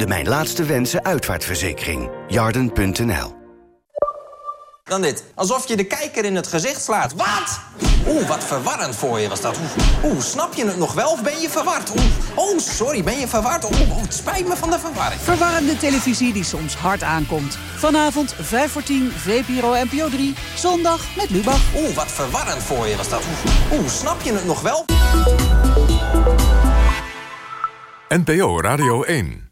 De Mijn Laatste Wensen uitvaartverzekering. Jarden.nl Dan dit. Alsof je de kijker in het gezicht slaat. Wat? Oeh, wat verwarrend voor je was dat. Oeh, snap je het nog wel of ben je verward? Oeh, oh, sorry, ben je verward? Oeh, oh, het spijt me van de verwarring. Verwarrende televisie die soms hard aankomt. Vanavond 5 voor 10, VPRO NPO 3. Zondag met Lubach. Oeh, wat verwarrend voor je was dat. Oeh, snap je het nog wel? NPO Radio 1.